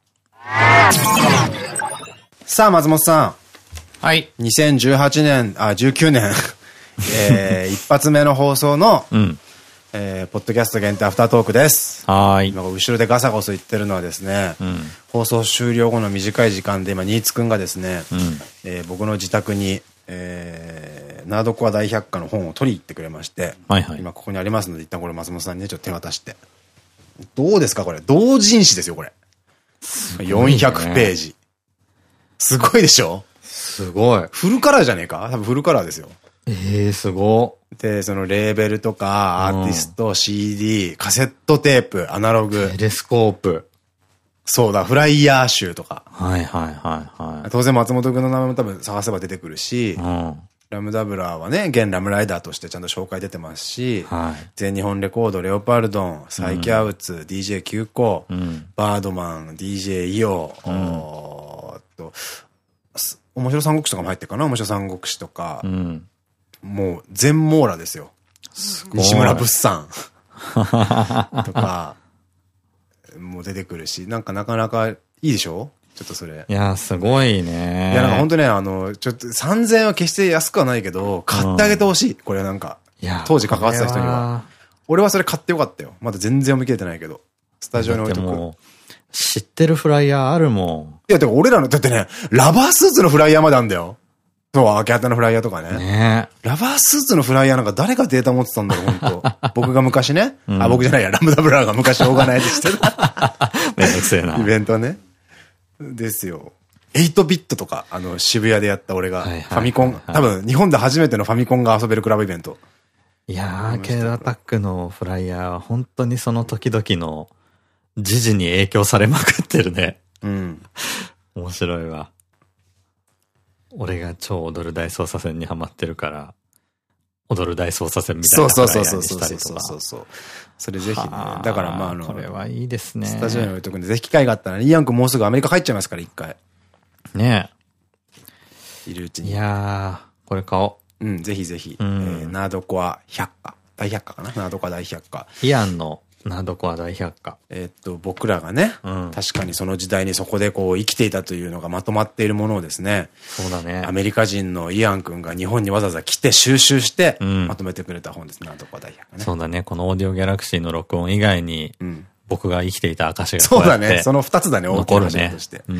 さあ、松本さはい。ん。2018年、あ、19年、えー、(laughs) 一発目の放送の、うん。えー、ポッドキャスト限定アフタートークです。はーい。今後ろでガサゴソ言ってるのはですね、うん。放送終了後の短い時間で今、新津くんがですね、うん。えー僕の自宅に、えー、ナードコア大百科の本を取り行ってくれまして、はいはい。今ここにありますので、一旦これ松本さんにね、ちょっと手渡して。どうですかこれ？同人誌ですよ、これ。400ページ。すごいでしょ？すごい。フルカラーじゃねえか？多分フルカラーですよ。ええー、すご。で、そのレーベルとか、アーティスト、CD、カセットテープ、アナログテ、レスコープ。そうだ、フライヤー集とか。はいはいはいは当然松本くんの名前も多分探せば出てくるしい。う、ん。ラムダブラーはね、現ラムライダーとしてちゃんと紹介出てますし、はい。全日本レコード、レオパルドン、サイキャウツ、DJ 急行、うん。バードマン、DJ イオ、おーっと、す面白三国志とかも入ってるかな？面白三国志とかう、ん。もう全網羅ですよ。ごい西村物産 (laughs) とか、もう出てくるし、なんかなかなかいいでしょ？ちょっとそれ。いや、すごいね。いや、なんか本当ね、あの、ちょっと3000円は決して安くはないけど、買ってあげてほしい。これなんか。当時関わってた人には。は。俺はそれ買ってよかったよ。まだ全然読み切れてないけど。スタジオに置いとく。知ってるフライヤーあるもいや、でも俺らの、だってね、ラバースーツのフライヤーまであんだよ。そう、秋葉原のフライヤーとかね。ん。ねラバースーツのフライヤーなんか誰がデータ持ってたんだろう、本当 (laughs) 僕が昔ね。あ、僕じゃないや、ラムダブラーが昔オーガナイズしてた (laughs) めんどくせえな。イベントね。ですよ。8ビットとか、あの、渋谷でやった俺が、ファミコン、多分日本で初めてのファミコンが遊べるクラブイベント。いやー、ケーダアタックのフライヤーは本当にその時々の時事に影響されまくってるね。うん。面白いわ。俺が超踊る大捜査線にハマってるから、踊る大捜査線みたいなそうそうそうそうそう。そうそれぜひね。はあだからまああの、これはいいですね。スタジオに置いとくんで、ぜひ機会があったらね、イアン君もうすぐアメリカ帰っちゃいますから、一回。ねえ。いいるうちに。やー、これ買おうん、ぜひぜひ。えうんーナードコア百科。大百科かな？ナードコア大百科。う。イアンのナードコア大百科？えーっと、僕らがね、うん確かにその時代にそこでこう生きていたというのがまとまっているものをですね、そうだねア。メリカ人のイアン君が日本にわざわざ来て収集して、うんまとめてくれた本です。ナードコア大百科ね。そうだね。このオーディオギャラクシーの録音以外に、うん。僕が生きていた証がそうだね。その二つだね、大きな話残るねとして。。うん。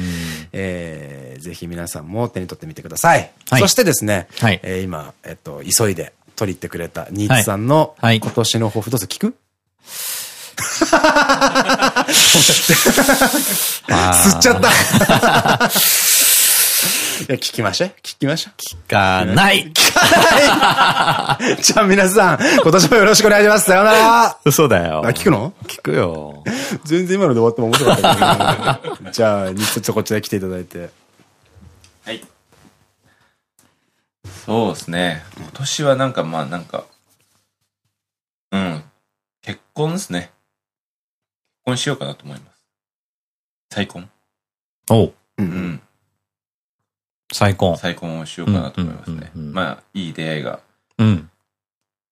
えーぜひ皆さんも手に取ってみてください。はいそしてですね、はいえー今、えっと、急いで取り入ってくれたニーツさんのはい今年の抱負どうぞ聞く？(laughs) 吸っちゃった。(laughs) いや、聞きましょう。聞きましょう。聞かない (laughs) じゃあ皆さん、今年もよろしくお願いします。さようなら。嘘だよ。あ、聞くの？聞くよ。全然今ので終わっても面白かったけど、じゃあ、ニッツこちらに来ていただいて。はい。そうですね。今年はなんかまあなんか、うん。結婚ですね。結婚しようかなと思います。再婚？おう。う。うんん。再婚。再婚をしようかなと思いますね。まあ、いい出会いがうん。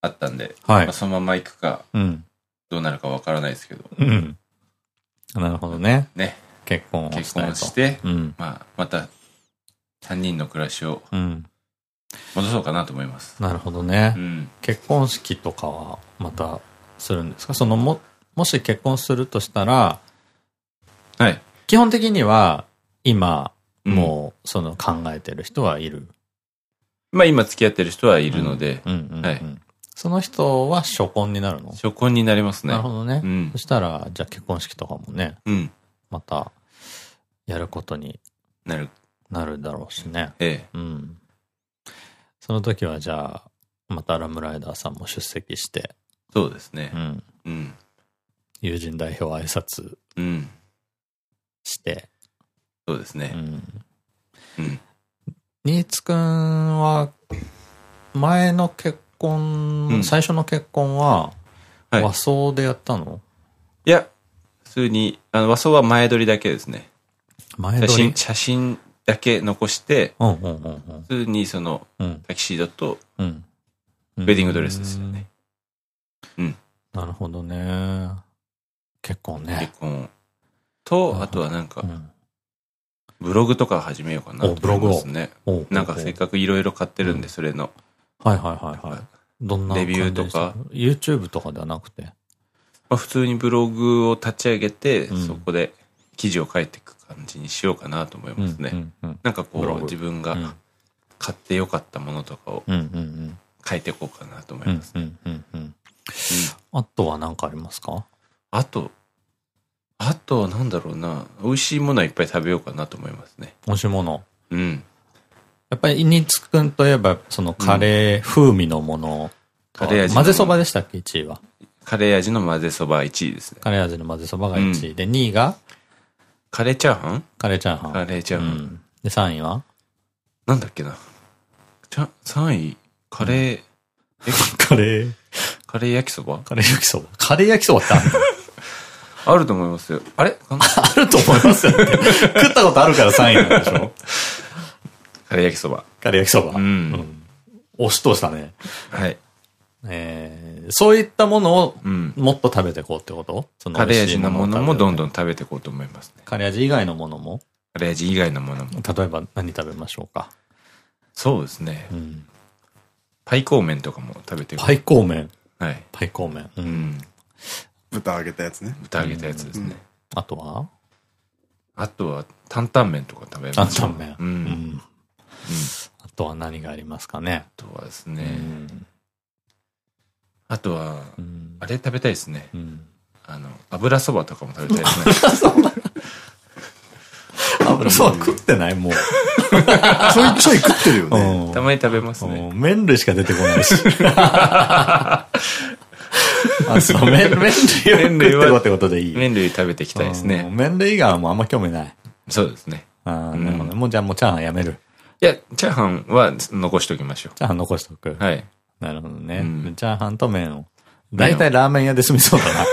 あったんで、はいまあ、そのまま行くか、うん。どうなるかわからないですけど、うん。なるほどね。ね、結婚を結。婚して、うん。まあ、また、3人の暮らしをうん。戻そうかなと思います。なるほどねう。ん。結婚式とかはまたするんですか？そのも、もし結婚するとしたら、はい。基本的には今、うんもう、その考えてる人はいる。まあ今付き合ってる人はいるので、はいその人は初婚になるの？初婚になりますね。なるほどねう。んそ。したら、じゃあ結婚式とかもね、うん。また、やることになる。なるだろうしね。ええ。うん。その時はじゃあ、またラムライダーさんも出席して、そうですねう。ん。うん。友人代表挨拶して。そうですね。うん。うん。新津くんは、前の結婚、うん、最初の結婚は、和装でやったの、はい、いや、普通に、あの和装は前撮りだけですね。前撮り？写真、写真だけ残して、普通にその、タキシードと、ウェディングドレスですよね。うん。なるほどね。結婚ね。結婚。と、あとはなんか、ブログとか始めようかなと思いますね。なんかせっかくいろいろ買ってるんで、それの。はいはいはいはい。どんなレビューとか？YouTube とかではなくて。まあ普通にブログを立ち上げて、そこで記事を書いていく感じにしようかなと思いますね。なんかこう自分が買ってよかったものとかを書いていこうかなと思います。あとは何かありますか？あと、あとはなんだろうな。美味しいものはいっぱい食べようかなと思いますね。美味しいものうん。やっぱり、ニツくんといえば、そのカレー風味のもの。カレー味。混ぜそばでしたっけ ?1 位は。カレー味の混ぜそば1位ですね。カレー味の混ぜそばが1位。で、2位が？カレーチャーハン？カレーチャーハン。カレーチャーハン。で、3位は？なんだっけな。ちゃ、3位、カレー、えカレー。カレー焼きそば？カレー焼きそば。カレー焼きそばってあるあると思いますよ。あれ？(laughs) あると思いますよ、ね。食ったことあるから3位なんでしょ？カレー焼きそば。カレー焼きそば。うん。押し通したね。はい。えー、そういったものをもっと食べていこうってこと、そのカレー味のものもどんどん食べていこうと思いますね。カレー味以外のものも？カレー味以外のものも。例えば何食べましょうか？そうですね。うん、パイコー麺とかも食べてパイコー麺はい。パイコー麺。うん。豚揚げたやつね。豚揚げたやつですね。あとは？あとは、担々麺とか食べます担々麺。うん。あとは何がありますかね？あとはですね。あとは、あれ食べたいですね。あの、油そばとかも食べたいですね。油そば油そば食ってないもう。ちょいちょい食ってるよね。たまに食べますね。麺類しか出てこないし。(laughs) あ、そう、(laughs) 麺、麺類を食ってこってことでいい麺類食べていきたいですね。麺類以外はもうあんま興味ない。そうですね。ああ、なるほど。もうじゃあもうチャーハンやめる。いや、チャーハンは残しときましょう。チャーハン残しとく。はい。なるほどね。チャーハンと麺を。大体ラーメン屋で済みそうだな。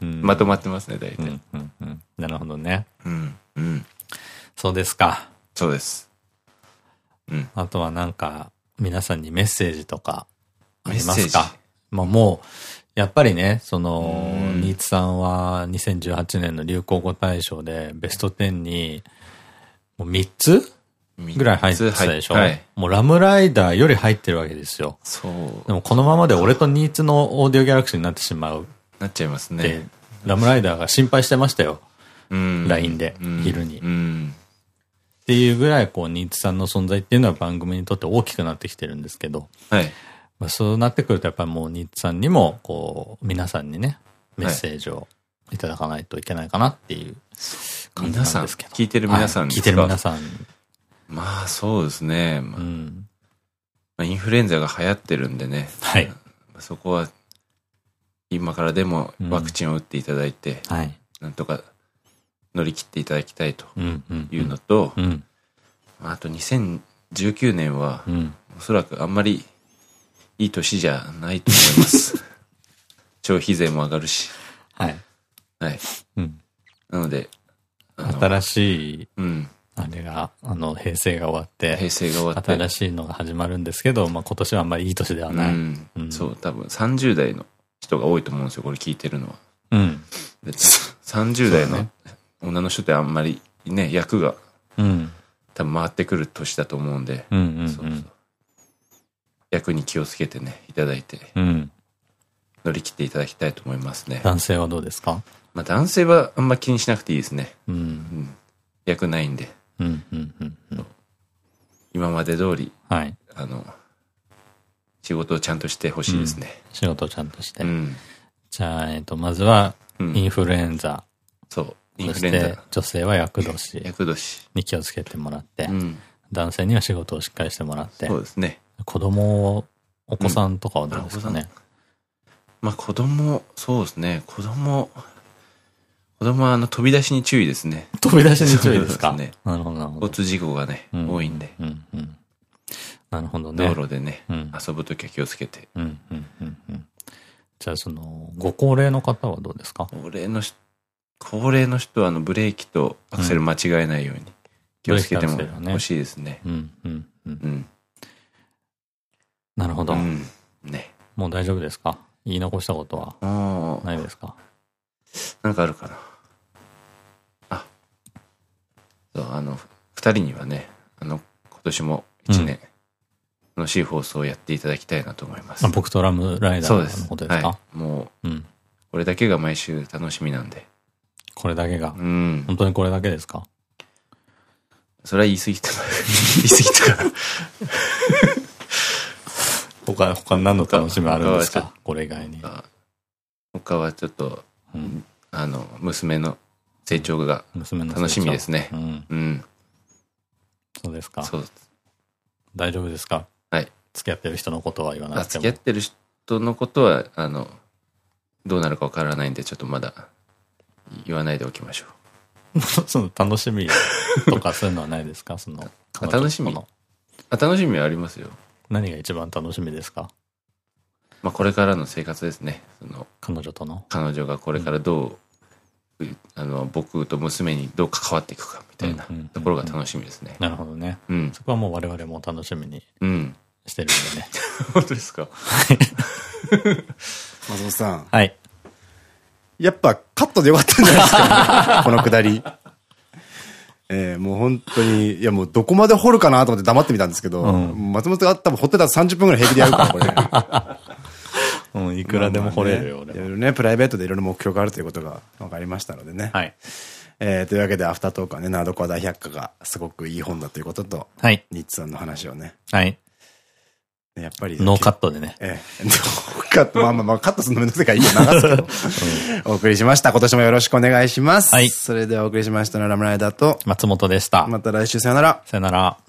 (laughs) まとまってますね、大体。なるほどね。うん。うん。そうですか。そうです。うん。あとはなんか、皆さんにメッセージとか、ありますか？まあもう、やっぱりね、その、新津さんは2018年の流行語大賞でベスト10に、もう3つぐらい入ってたでしょ、はい、もうラムライダーより入ってるわけですよ。そう。でもこのままで俺とニーツのオーディオギャラクシーになってしまう。なっちゃいますね。ラムライダーが心配してましたよ。うん。LINE で、昼に。うん。っていうぐらい、こう、ニーツさんの存在っていうのは番組にとって大きくなってきてるんですけど。はい。まあそうなってくると、やっぱりもうニッツさんにも、こう、皆さんにね、メッセージをいただかないといけないかなっていう感じなんですけど。聞いてる皆さん聞いてる皆さん。まあそうですね。まあ、うん、まあインフルエンザが流行ってるんでね。はい。そこは、今からでもワクチンを打っていただいて、うん、はい。なんとか乗り切っていただきたいというのと、あと2019年は、おそらくあんまりいい年じゃないと思います。(laughs) 消費税も上がるし。はい。はい。うん。なので、新しい、うん。あれが、あの、平成が終わって、平成が終わって、新しいのが始まるんですけど、まあ今年はあんまりいい年ではない。うん。うん、そう、多分30代の人が多いと思うんですよ、これ聞いてるのは。うん。で30代の女の人ってあんまりね、役が、うん。多分回ってくる年だと思うんで、うんうん、そうそう。役に気をつけてね、いただいて、うん、乗り切っていただきたいと思いますね。男性はどうですか？まあ男性はあんま気にしなくていいですね。うん。うん、役ないんで。今まで通り、はい。あの、仕事をちゃんとしてほしいですね、うん。仕事をちゃんとして。うん、じゃあ、えっ、と、まずは、インフルエンザ。そう。インフルエンザ。女性は厄年。厄年。に気をつけてもらって、うん、男性には仕事をしっかりしてもらって。そうですね。子供、お子さんとかはどうですかね、まあ子供、そうですね。子供、子供はあの飛び出しに注意ですね。飛び出しに注意ですか？ね。なるほど、なるほど。交通事故がね、多いんで。うんうん。なるほどね。道路でね、遊ぶときは気をつけて。うんうんうんうん。じゃあその、ご高齢の方はどうですか？高齢の高齢の人はあのブレーキとアクセル間違えないように気をつけても欲しいですね。うんうんうん。なるほど。ね。もう大丈夫ですか？言い残したことは？ないですか？なんかあるかな。あ、そう、あの、二人にはね、あの、今年も一年、楽しい放送をやっていただきたいなと思います。僕とラムライダーのことですか？はい。もう、うん、これだけが毎週楽しみなんで。これだけが？うん。本当にこれだけですか？それは言い過ぎた。(laughs) 言い過ぎたかな。他、他何の楽しみあるんですか？これ以外に。他はちょっと、うん、あの、娘の成長が楽しみですね。うん。うん。そうですか。そう大丈夫ですか？はい。付き合ってる人のことは言わなくても。付き合ってる人のことは、あの、どうなるかわからないんで、ちょっとまだ言わないでおきましょう。(laughs) その楽しみとかそういうのはないですか？その、楽しみ？あ楽しみはありますよ。何が一番楽しみですか？まあこれからの生活ですね。その彼女との？彼女がこれからどう、うん、あの、僕と娘にどう関わっていくかみたいなところが楽しみですね。なるほどね。うん。そこはもう我々も楽しみにしてるんでね。(laughs) 本当ですか？はい。(laughs) 松本さん。はい。やっぱカットでよかったんじゃないですか、(laughs) このくだり。えー、もう本当に、いやもうどこまで掘るかなと思って黙ってみたんですけど、うん、松本が多分掘ってたら30分ぐらい平気でやるから、(laughs) これ。うん、いくらでも掘れるよ、ね、いろいろね、プライベートでいろいろ目標があるということが分かりましたのでね。はい。えー、というわけで、アフタートークはね、ナードコア大百科がすごくいい本だということと、はい。ニッツさんの話をね。はい。やっぱり。ノーカットでね。ええ。ノーカット、まあまあまあ、カットするのめんどくさいからいいよ、流すけど。うん、お送りしました。今年もよろしくお願いします。はい。それではお送りしましたのはラムライダーと、松本でした。また来週さよなら。さよなら。